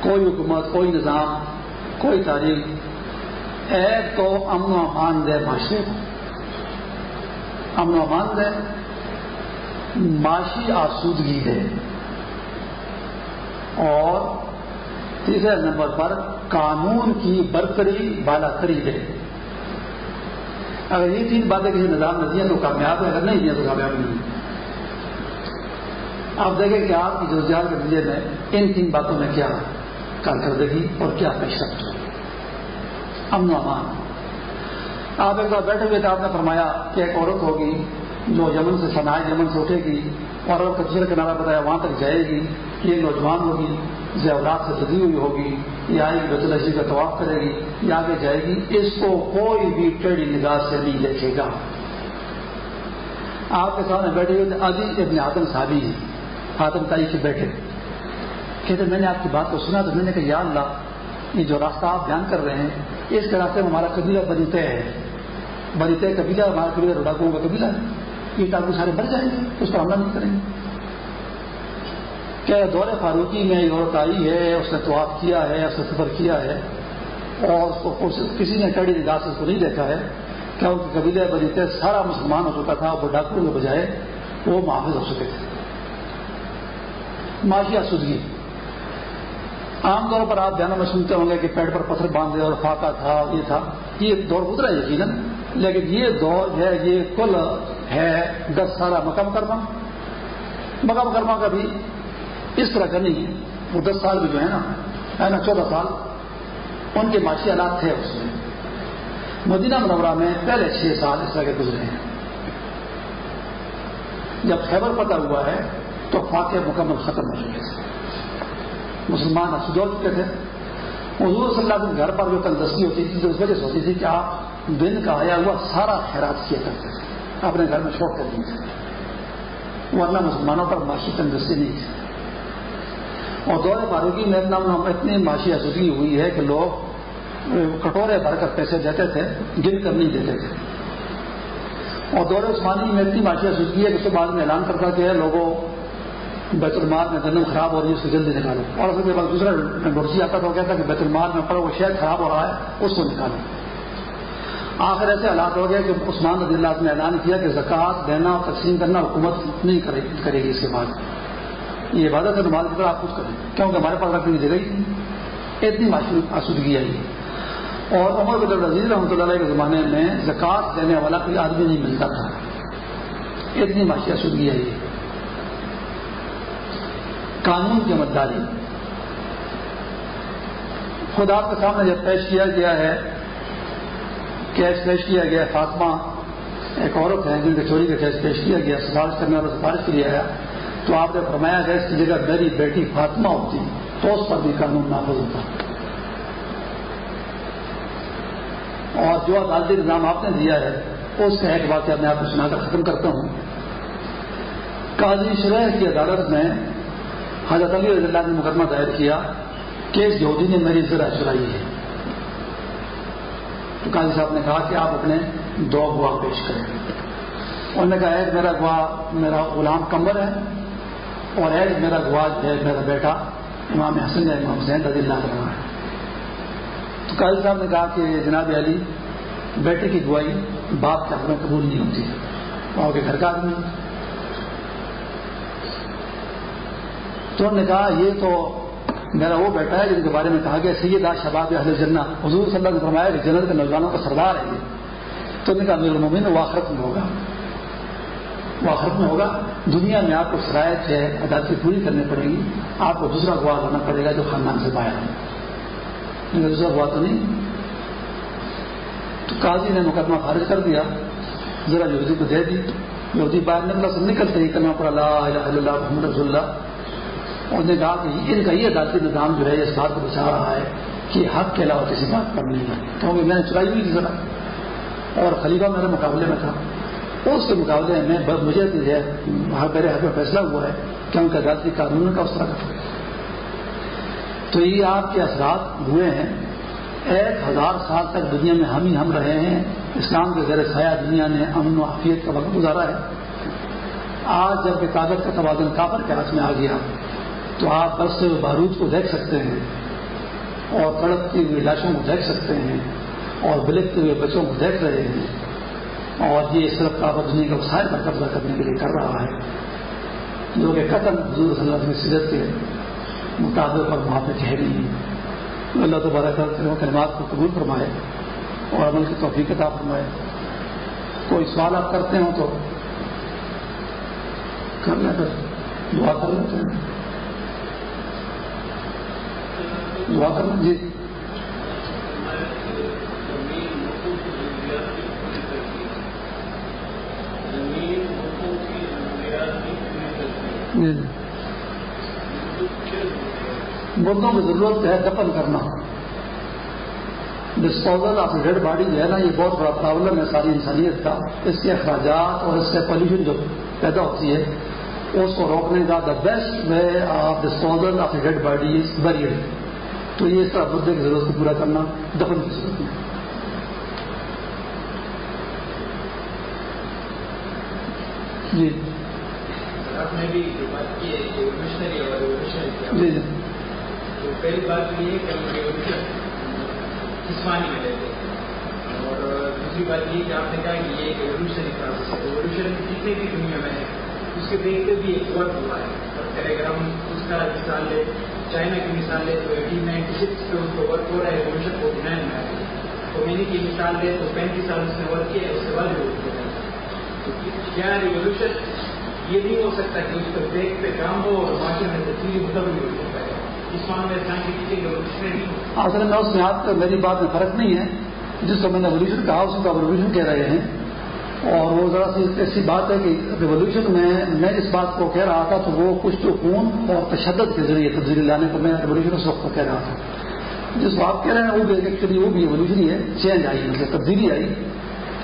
کوئی حکومت، کوئی نظام، کوئی تاریخ ایک تو امن و امان دے معاشرے امن و امان دے، معاشی آسودگی دے۔ اور تیسرے نمبر پر قانون کی برتری بالا کری دے۔ اگر یہ تین باتیں کسی نظام میں دیا تو کامیاب ہے اگر نہیں دیا تو کامیاب نہیں آپ دیکھیں کہ آپ کی جوزیات کے نتیجے میں ان تین باتوں میں کیا کارکردگی اور کیا پیش رفت ہوگی امن و امان آپ ایک بار بیٹھے ہوئے تھے، آپ نے فرمایا کہ ایک عورت ہوگی جو یمن سے سنائے یمن سے اٹھے گی اور کچھ کنارا بتایا، وہاں تک جائے گی یہ نوجوان ہوگی زیورات سے سجی ہوئی ہوگی، یہ آئے گی بیت کا طواف کرے گی، یہ آگے جائے گی، اس کو کوئی بھی ٹیڑھی نگاہ سے نہیں دیکھے گا۔ آپ کے سامنے بیٹھے ہوئے ابھی ابن آدم صحابی ہیں۔ آدم تائی سے بیٹھے۔ کہتے میں نے آپ کی بات کو سنا تو میں نے کہا، یا اللہ، یہ جو راستہ آپ بیان کر رہے ہیں اس کے راستے میں ہمارا قبیلہ بنیتے ہے بنیتے قبیلہ، ہمارا قبیلہ ڈاکوؤں کا قبیلہ ہے۔ یہ ڈاکو سارے بڑھ جائیں گے، اس پر حملہ نہیں کریں گے۔ کہ دور فاروقی میں عورت آئی ہے، اس نے طواف کیا ہے، اس نے سفر کیا ہے؟ اور اس کو کسی نے کڑی نگاہ سے اس کو نہیں دیکھا ہے۔ کیا ان کے قبیلے بنیتے سارا مسلمان ہو چکا تھا، وہ ڈاکو کے بجائے وہ محافظ ہو چکے تھے۔ معاشی آسودگی۔ عام طور پر آپ جانوں میں سنتے ہوں گے کہ پیڑ پر پتھر باندھے اور فاقہ تھا، یہ تھا۔ یہ دور گزرا یقیناً، لیکن یہ دور ہے، یہ کل ہے دس سالہ مکہ مکرمہ۔ مکہ مکرمہ کا بھی اس طرح کا نہیں ہے۔ وہ دس سال بھی جو ہے نا ہے نا، چودہ سال۔ ان کے معاشی حالات تھے اس میں۔ مدینہ منورہ میں پہلے چھ سال اس طرح کے گزرے ہیں۔ جب خیبر پتہ ہوا ہے، تو فاقے مکمل ختم ہو چکے تھے۔ مسلمان افسدو چکے تھے۔ حضور صلی اللہ علیہ گھر پر جو تندرستی ہوتی تھی اس وجہ سے ہوتی تھی کہ آپ دن کا آیا ہوا سارا خیرات کیا کرتے تھے۔ اپنے گھر میں چھوڑ کر دی تھے۔ ورنہ مسلمانوں پر معاشی تندرستی نہیں تھی۔ اور دور فاروقی میں اتنی معاشی آسودگی ہوئی ہے کہ لوگ کٹورے بھر کر پیسے دیتے تھے، گن کر نہیں دیتے تھے۔ اور دور عثمانی میں اتنی معاشی آسودگی ہے کہ اس کے بعد میں اعلان کرتا کہ لوگوں بیت المال میں گندم خراب ہو رہی ہے، اس کو جلدی نکالو۔ اور اس کے بعد دوسرا ڈورسی آتا تو کہتا کہ بیت المال میں پڑا وہ شہر خراب ہو رہا ہے، اس کو نکالو۔ آخر ایسے حالات ہو گئے کہ عثمان رضی اللہ نے اعلان کیا کہ زکوٰۃ دینا اور تقسیم کرنا حکومت نہیں کرے گی اس کے بعد۔ یہ عبادت ہے، نماز کی طرح آپ خود کریں۔ کیونکہ ہمارے پاس رکھنے کی جگہ ہی اتنی آسودگی آئی اور عمر بدل رضی رحمۃ اللہ کے زمانے میں زکوٰۃ دینے والا کوئی آدمی نہیں ملتا تھا۔ اتنی معاشی آسودگی آئی ہے قانون کی مدداری۔ خود آپ کے سامنے جب پیش کیا گیا ہے، کیس پیش کیا گیا، فاطمہ ایک عورت ہے جن کے چوری کا کیس پیش کیا گیا سفارش کرنے والا سفارش کے لیے آیا۔ تو آپ نے فرمایا گیا اس کی جگہ میری بیٹی فاطمہ ہوتی، تو اس پر بھی قانون نافذ ہوتا۔ اور جو عدالتی نظام آپ نے دیا ہے، اس کا ایک واقعہ میں آپ کو سنا کر ختم کرتا ہوں۔ قاضی شرح کی عدالت میں حضرت علی رضی اللہ نے مقدمہ دائر کیا کہ اس یہودی نے میری ذرا چلائی ہے۔ تو قاضی صاحب نے کہا کہ آپ اپنے دو گواہ پیش کریں۔ انہوں نے کہا، ایک میرا گواہ میرا غلام کمبر ہے اور ایک میرا گواہ ہے میرا بیٹا امام حسن ہے امام حسین رضی اللہ عنہ ہے۔ تو قاضی صاحب نے کہا کہ جناب علی، بیٹے کی گواہی باپ کے حق میں قبول نہیں ہوتی ہے۔ اور گھر کا آدمی تو انہوں نے کہا یہ تو میرا وہ بیٹا ہے جن کے بارے میں کہا گیا، سید آج شباب اہل جنہ حضور صلی اللہ علیہ فرمایا کہ جنت کے نوجوانوں کا سردار ہے یہ۔ تو نے کہا امیر المومن وہ آخرت میں ہوگا۔ وہ آخرت میں ہوگا۔ دنیا میں آپ کو شرائط ہے عدالتی پوری کرنی پڑے گی۔ آپ کو دوسرا گواہ لانا پڑے گا جو خاندان سے باہر ہے۔ دوسرا گواہ تو نہیں۔ تو قاضی نے مقدمہ خارج کر دیا۔ ذرا یہودی کو دے دی۔ یہودی باہر نکلا سے نکلتے ہی کرنا پڑا اللہ، محمد رسول اللہ۔ انہوں نے کہا کہ ان کا یہ عدالتی نظام جو ہے اس بات کو بچا رہا ہے کہ حق کے علاوہ کسی بات پر نہیں ہے کیونکہ میں نے چلائی ہوئی تھی ذرا۔ اور خلیفہ میرے مقابلے میں تھا۔ اس کے مقابلے میں بس مجھے میرے حق میں فیصلہ ہوا ہے کہ ان کا عدالتی قانون کا اس طرح کا تو یہ آپ کے اثرات ہوئے ہیں۔ ایک ہزار سال تک دنیا میں ہم ہی ہم رہے ہیں۔ اسلام کے زیر سایہ دنیا نے امن و حفیت کا وقت گزارا ہے۔ آج جبکہ کاغذ کا توازن کافر کے ہاتھ میں آ گیا۔ تو آپ بس سے بارود کو دیکھ سکتے ہیں اور کڑکتی ہوئی لاشوں کو دیکھ سکتے ہیں اور بلکتے ہوئے بچوں کو دیکھ رہے ہیں اور یہ اس طرح دنیا کا وسائل پر قبضہ کرنے کے لیے کر رہا ہے۔ جو کہ قتل حضور صلی اللہ علیہ سیرت کے مطابق پر وہاں پہ ٹھہری ہیں۔ اللہ تبارک کلمات کو قبول فرمائے اور عمل کی توفیق عطا فرمائے۔ کوئی سوال آپ کرتے ہوں تو کر لیں کر دعا کر لیتے ہیں۔ دعا کر جی۔, جی۔ مردوں کی ضرورت ہے دفن کرنا۔ ڈسپوزل آف ڈیڈ باڈی جو ہے نا، یہ بہت بڑا پرابلم ہے ساری انسانیت کا۔ اس کے اخراجات اور اس سے پولیوشن جو پیدا ہوتی ہے، اس کو روکنے کا the best way of disposal of dead body is buried تو یہ طرح مردے کی ضرورت کو پورا کرنا دفن کی ضرورت ہے۔ جی۔ جی جی۔ پہلی بات یہ ہے کہ ہم ریولیوشن جسمانی میں لیتے اور دوسری بات یہ کہ آپ نے کہا کہ یہ ایک ایولیوشن پروسیس ہے۔ ایولیوشن جتنے بھی دنیا میں ہے اس کے دیکھتے بھی ایک ورک ہوا ہے۔ اور اگر ہم اس کا مثال لیں چائنا کی مثال لیں تو ایٹین نائنٹی سکس پہ اس کو ورک ہو رہا ہے، ایولیوشن فورٹی نائن میں آئی کمیونٹی کی مثال لیں تو پینتیس سال اس نے ورک کیا ہے، اس کے بعد ریولیوشن ہو کیا ریولیوشن یہ نہیں ہو سکتا کہ اس کو دیکھ پہ کام ہو اور معاشرے میں تبدیلی مطلب نہیں ہو۔ سکتا ہے اصل میں اس میں آپ میری بات میں فرق نہیں ہے۔ جس کو میں نے ریولیوشن کہا اس کو ریولیوشن کہہ رہے ہیں۔ اور وہ ذرا سی ایسی بات ہے کہ ریولیوشن میں میں جس بات کو کہہ رہا تھا تو وہ کچھ تو خون اور تشدد کے ذریعے تبدیلی لانے کو میں ریولیوشن اس وقت کو کہہ رہا تھا۔ جس کو آپ کہہ رہے ہیں وہ بھی ایکچولی وہ بھی ایولیوشن ہی ہے۔ چینج آئی مطلب تبدیلی آئی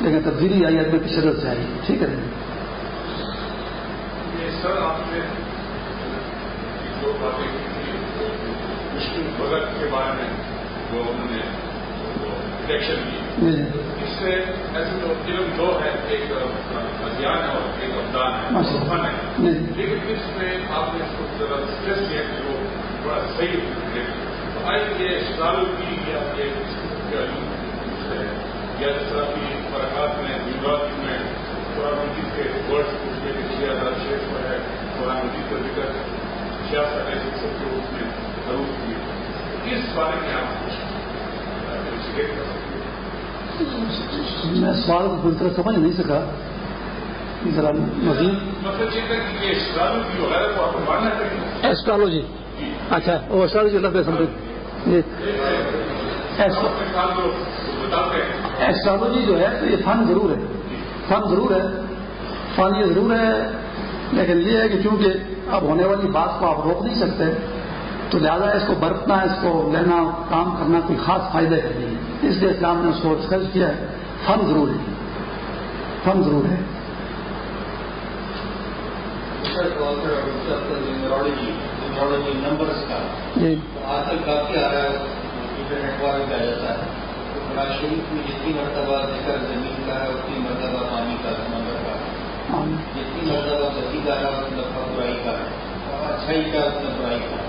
لیکن تبدیلی آئی اپنے تشدد سے آئی۔ ٹھیک ہے۔ سر آپ نے جو باتیں بغت کے بارے میں جو انہوں نے الیکشن کی۔ اس سے ایسے تو علم دو ہے ایک ادھیان ہے اور ایک ابدان ہے فن ہے۔ لیکن اس میں آپ نے اس کو ذرا اسٹریس کیا کہ وہ بڑا صحیح تو آئے یہ اشتعال کی یا یہ یا جس طرح کی فرقات میں یوگرافی میں قرآن مجید کے ورڈ اس میں چھ ہزار چھ سو ہے قرآن مجید کا ذکر چھیاسٹھ ایسے سب جو اس میں ضرور کی کس بارے میں آپ میں سوال کو پوری طرح سمجھ نہیں سکا ذرا مزید مطلب ایسٹرالوجی اچھا وہ ایسٹرالوجی اللہ سمجھ جی ایسٹرالوجی جو ہے تو یہ فن ضرور ہے۔ فن ضرور ہے۔ فن یہ ضرور ہے لیکن یہ ہے کہ چونکہ اب ہونے والی بات کو آپ روک نہیں سکتے تو لہٰذا اس کو برتنا اس کو لینا کام کرنا کوئی خاص فائدہ کا نہیں ہے۔ اس لیے اسلام نے اس کو ڈسکس کیا ہے۔ فن ضرور ہے۔ فن ضرور ہے۔ جی۔ آج کل کافی آ رہا ہے۔ انٹرنیٹ والے کیا جاتا ہے۔ قرآن شریف میں جتنی مرتبہ ذکر زمین کا ہے اتنی مرتبہ پانی کا سمندر کا ہے جتنی مرتبہ گتی کا ہے اتنا برائی کا ہے۔ اچھائی کا اتنا برائی کا ہے۔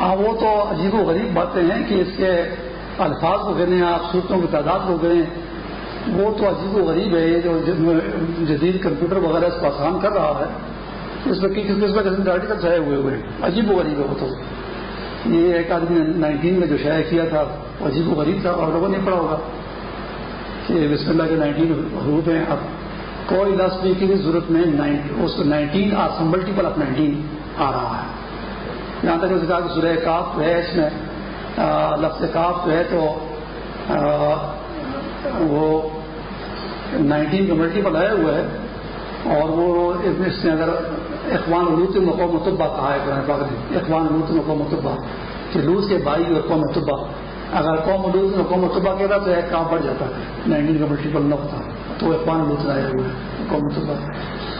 ہاں وہ تو عجیب و غریب باتیں ہیں کہ اس کے الفاظ کو گنے آپ صورتوں کی تعداد کو گنے وہ تو عجیب و غریب ہے، یہ جو جدید کمپیوٹر وغیرہ اس کو آسان کر رہا ہے، اس میں کس قسم قسم کے آرٹیکل شائع ہوئے ہوئے ہیں۔ عجیب و غریب ہے وہ تو۔ یہ ایک آدمی نے نائنٹین میں جو شائع کیا تھا، وہ عجیب و غریب تھا اور لوگوں نے پڑھا ہوگا کہ بسم اللہ کے نائنٹین حروف ہیں، اب کوئی لفظ بھی کی ضرورت میں اس nineteen or multiple of nineteen آ رہا ہے۔ یہاں تک کہا کہ سورہ کاف ہے، اس میں لفظ کاف جو ہے تو وہ نائنٹین کا ملٹیپل آیا ہوا ہے اور وہ اس نے اگر اخوان الوط مقوم مطبہ کہا ہے قرآن پاک نے اخوان الوط مقوم مطبہ کہ لوس کے بھائی اور قوم مطبہ اگر قوم الوط قوم مطبہ کہتا تو ایک کام بڑھ جاتا ہے انڈین کا ملٹیپل نہ ہوتا۔ ہے تو الوط آیا ہوا ہے قوم مطبہ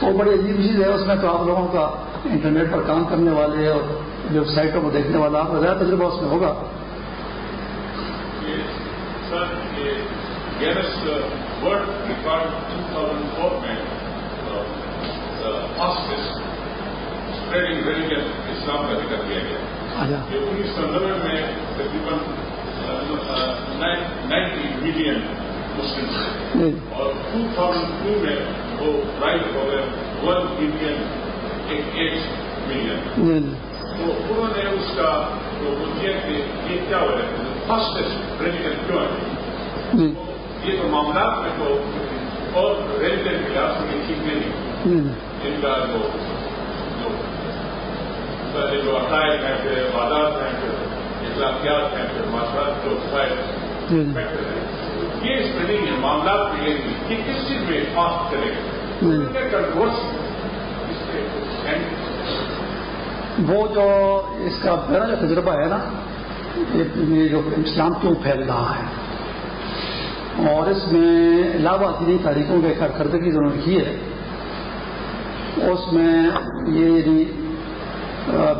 وہ بڑی عجیب چیز ہے اس میں تو آپ لوگوں کا انٹرنیٹ پر کام کرنے والے اور ویب سائٹوں کو دیکھنے والا آپ کا زیادہ تجربہ اس میں ہوگا۔ اسلام کا ذکر کیا گیا۔ انیس سو نبے میں تقریباً نائنٹی ملین مسلم اور ٹو تھاؤزینڈ ٹو میں وہ رائٹ ہو گئے ون ایٹ ملین تو انہوں نے اس کا جو کیا کہ یہ کیا ہو رہا ہے فسٹ ریلیجن کیوں ہے یہ تو معاملات میں تو اور ریلیجن لحاظ سے ٹھیک نہیں ان کا جو جو عقائد ہیں پھر عبادات ہیں پھر اخلاقیات ہیں پھر معاشرات جو فیکٹر ہیں یہ نہیں ہے معاملات یہ نہیں کہ کس چیز میں فاسٹ کرے گا وہ جو اس کا میرا جو تجربہ ہے نا یہ جو اسلام کیوں پھیل رہا ہے؟ اور اس میں علاوہ دینی تاریخوں کے کارکردگی جو انہوں نے کی ہے اس میں یہ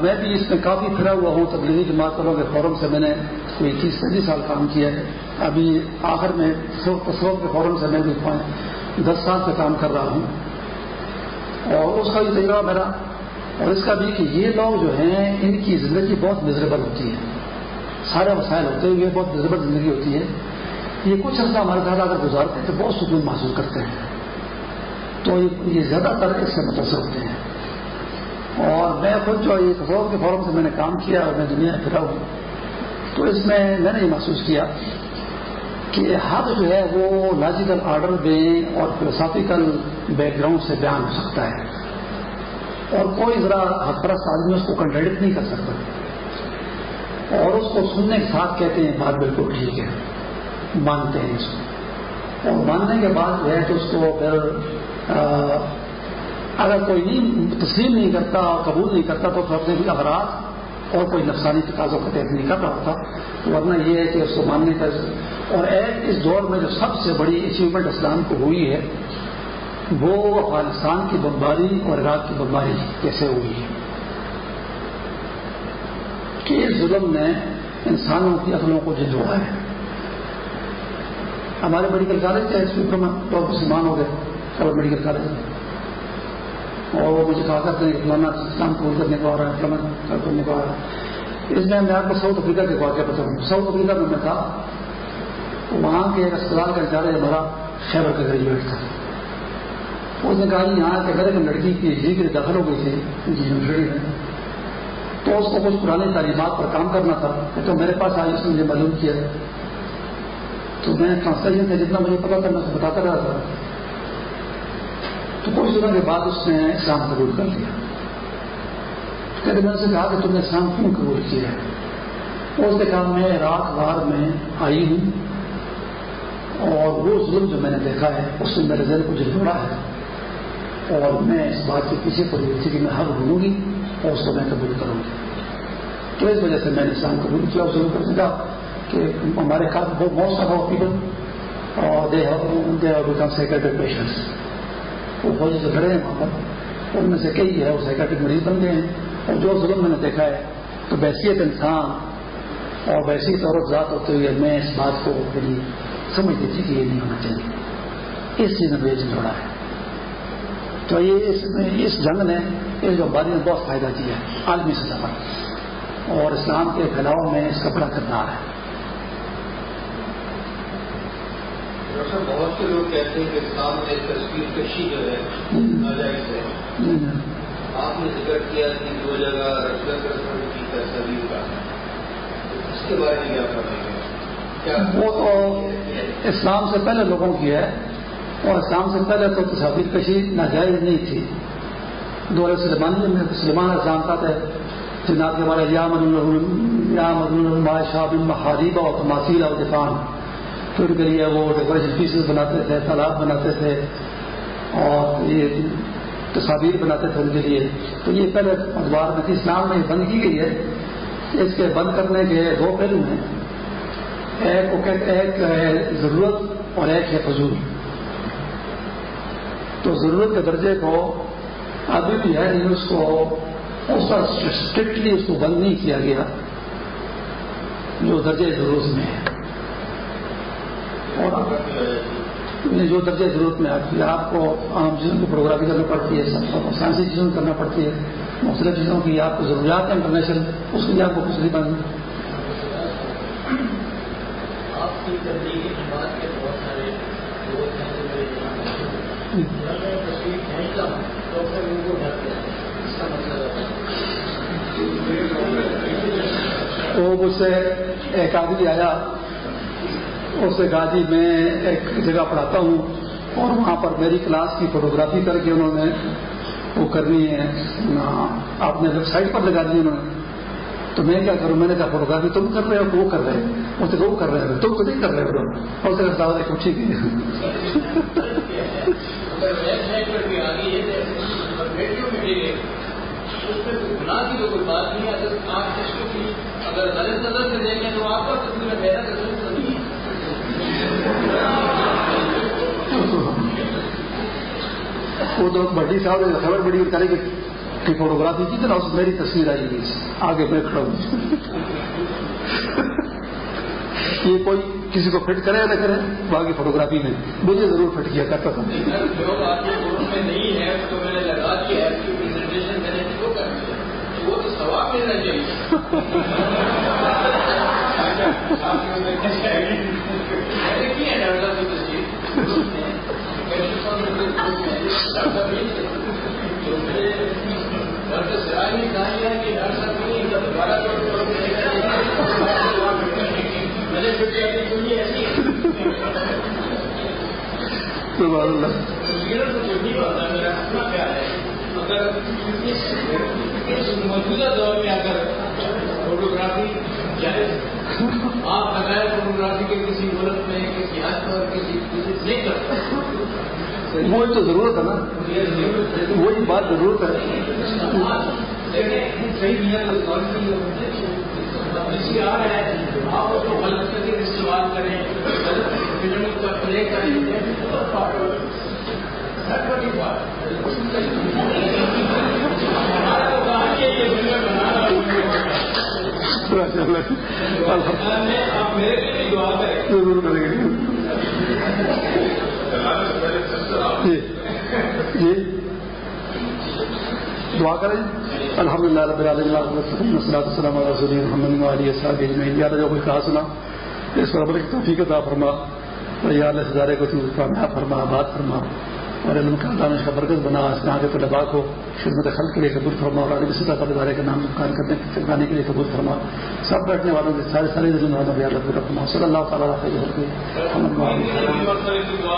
میں بھی اس میں کافی پھرا ہوا ہوں تبلیغی جماعت والوں کے فورم سے میں نے کوئی تیس پینتیس سال کام کیا ہے۔ ابھی آخر میں تصور کے فورم سے میں بھی دس سال سے کام کر رہا ہوں۔ اور اس کا بھی تجربہ میرا اور اس کا بھی کہ یہ لوگ جو ہیں، ان کی زندگی بہت مزریبل ہوتی ہے۔ سارے مسائل ہوتے ہیں یہ بہت مزریبل زندگی ہوتی ہے۔ یہ کچھ عرصہ ہمارے ساتھ اگر گزارتے ہیں تو بہت سکون محسوس کرتے ہیں۔ تو یہ زیادہ تر اس سے متاثر ہوتے ہیں۔ اور میں خود جو یہ تصور کے فورم سے میں نے کام کیا اور میں دنیا میں پھرا ہوں، تو اس میں میں نے یہ محسوس کیا کہ حق جو ہے وہ لاجیکل آرڈر میں اور فلوسافیکل بیک گراؤنڈ سے بیان ہو سکتا ہے۔ اور کوئی ذرا حق پرست آدمی اس کو کنٹریڈکٹ نہیں کر سکتا۔ اور اس کو سننے کے ساتھ کہتے ہیں، بات بالکل ٹھیک ہے۔ مانتے ہیں اس کو۔ اور ماننے کے بعد جو ہے تو اس کو پھر اگر کوئی نہیں، تسلیم نہیں کرتا اور قبول نہیں کرتا، تو اپنے بھی افراد اور کوئی نفسانی تقاضوں کا تحت نہیں کر رہا ہوتا ورنہ یہ ہے کہ اس کو ماننے کا اور اس دور میں جو سب سے بڑی اچیومنٹ اسلام کو ہوئی ہے، وہ افغانستان کی بمباری اور عراق کی بمباری کیسے ہوئی ہے؟ کہ اس ظلم نے انسانوں کی عقلوں کو جھنجھوڑا ہے۔ ہمارے میڈیکل کالج کے مسلمان ہو گئے اور میڈیکل کالج میں۔ اور وہ مجھے کہا کرتے ہیں کہ فلانا اسلام قبول کرنے کو آ رہا ہے فلانا کرنے کو آ رہا ہے۔ اس میں میں آپ کو ساؤتھ افریقہ کے واقعہ بتاؤں۔ ساؤتھ افریقہ میں میں تھا، وہاں کے ایک اسپتال کا انچارج ہمارا خیبر کا گریجویٹ تھا۔ اس نے کہا جی یہاں کے گھر ایک لڑکی کی جی کے داخل ہو گئی تھی یونیورسٹی میں تو اس کو کچھ پرانی تعلیمات پر کام کرنا تھا تو میرے پاس آج اس نے مجھے معلوم کیا۔ تو میں ٹرانسلیشن سے جتنا مجھے پتا کرنا بتاتا رہا تھا۔ تو کچھ دنوں کے بعد اس نے اسلام قبول کر لیا۔ کہتے میں سے کہا کہ تم نے اسلام کیوں قبول کیا؟ ہے اس نے کہا، میں رات بار میں آئی ہوں اور وہ ظلم جو میں نے دیکھا ہے، اس نے میرے ذہن کو جھجھوڑا ہے اور میں اس بات کے پیچھے پڑی ہوئی تھی کہ میں حق ڈھونڈوں گی اور اس کو میں قبول کروں گی۔ تو اس وجہ سے میں نے اسلام قبول کیا۔ اور ضرور کر کہ ہمارے خاص موسٹ آف پیپل اور they have become secretary patients. وہ فوجی سے کھڑے ہیں وہاں پر۔ ان میں سے کئی ہے وہ سائکٹرک مریض بن گئے ہیں۔ اور جو ظلم میں نے دیکھا ہے، تو بحثیت انسان اور بحثیت عورت ذات ہوتے ہوئے میں اس بات کو یعنی میری سمجھ تھی کہ یہ نہیں ہونا چاہیے۔ اس چیز نے بیچ جوڑا ہے۔ تو یہ اس اس جنگ نے اس جو باری نے بہت فائدہ کیا ہے، عالمی سطح پر۔ اور اسلام کے پھیلاؤ میں اس کا بڑا کردار ہے۔ بہت سے لوگ کہتے ہیں کہ اسلام میں تصویر کشی جو ہے، ناجائز ہے۔ آپ نے ذکر کیا کہ دو جگہ رسم کی تصویر کا۔ اس کے بارے میں کیا کریں گے وہ تو اسلام سے پہلے لوگوں کی ہے، اور اسلام سے پہلے تو تصاویر کشی ناجائز نہیں تھی۔ دور سلمانی میں سلمان اسلام کا تھا جناب کے بارے یا مدن شاہ بن محاریبہ اور تماثیل اور دفان تو ان کے لیے وہ ڈیکوریشن پیسز بناتے تھے، تالاب بناتے تھے اور یہ تصاویر بناتے تھے ان کے لیے۔ تو یہ پہلے اخبار میں اسلام میں بند کی گئی ہے۔ اس کے بند کرنے کے دو پہلو ہیں۔ ایک ایک ہے ضرورت اور ایک ہے فضول۔ تو ضرورت کے درجے کو ابھی بھی ہے، لیکن اس کو اس پر اسٹرکٹلی اس کو بند نہیں کیا گیا۔ جو درجے ضرورت میں ہے اور جو درجے ضرورت میں آتی ہے آپ کو عام چیزوں کی فوٹوگرافی کرنی پڑتی ہے سائنسی چیزوں کرنا پڑتی ہے مختلف چیزوں کی آپ کو ضروریات ہیں انٹرنیشنل اس کے لیے آپ کو کچھ نہیں بننا تو مجھ سے ایک آدمی آیا۔ اس نے کہا جی میں ایک جگہ پڑھاتا ہوں اور وہاں پر میری کلاس کی فوٹوگرافی کر کے انہوں نے وہ کرنی ہے اپنے ویب سائٹ پر لگا دی انہوں نے۔ تو میں کیا کروں؟ میں نے کہا فوٹوگرافی تم کر رہے ہو وہ کر رہے ہیں اسے وہ کر رہے ہیں تم تو نہیں کر رہے ہو۔ اور اسے کچھ ہی کوئی بات نہیں اگر آپ اگر غلط نظر سے دیکھیں تو آپ کا وہ تو بڈی صاحب نے خبر بڑی کرے کہ فوٹوگرافی کی طرح اس میری تصویر آئی گئی آگے میں کھڑا ہوں۔ یہ کوئی کسی کو فٹ کرے یا نہ کرے باقی فوٹوگرافی میں مجھے ضرور فٹ کیا کرتا تھا۔ وہ تو سواب ملنا چاہیے موجودہ دور میں اگر فوٹوگرافی جائے آپ بغیر فوٹوگرافی کے کسی ملک میں کسی حد پر کسی نہیں کرتے وہ تو ضرورت ہے نا۔ وہی بات ضرورت ہے۔ آپ اس کو غلط کر کے استعمال کریں فلم کا پلے کریں۔ ہمارا <laughs> تو کہا کہ یہ فلم بنانا ضرور کریں گے۔ جی۔, جی۔ دعا کریں۔ الحمد للہ رب العالمین السلام محمد علی یا جو کوئی کہا سنا، اس پر عمل کی توفیق عطا فرما یا اللہ ہزارے کو کامیاب فرما بات فرما۔ اور ان کا دانش کا برکت بنا، اس میں آگے طلبا کو خدمت خلق کے لیے قبول فرما، اور عالمی سطح پر ادارے کا نام مکان کرنے کے لیے قبول فرما۔ سب بیٹھنے والوں کے سارے سارے رجحان پورا صلی اللہ تعالیٰ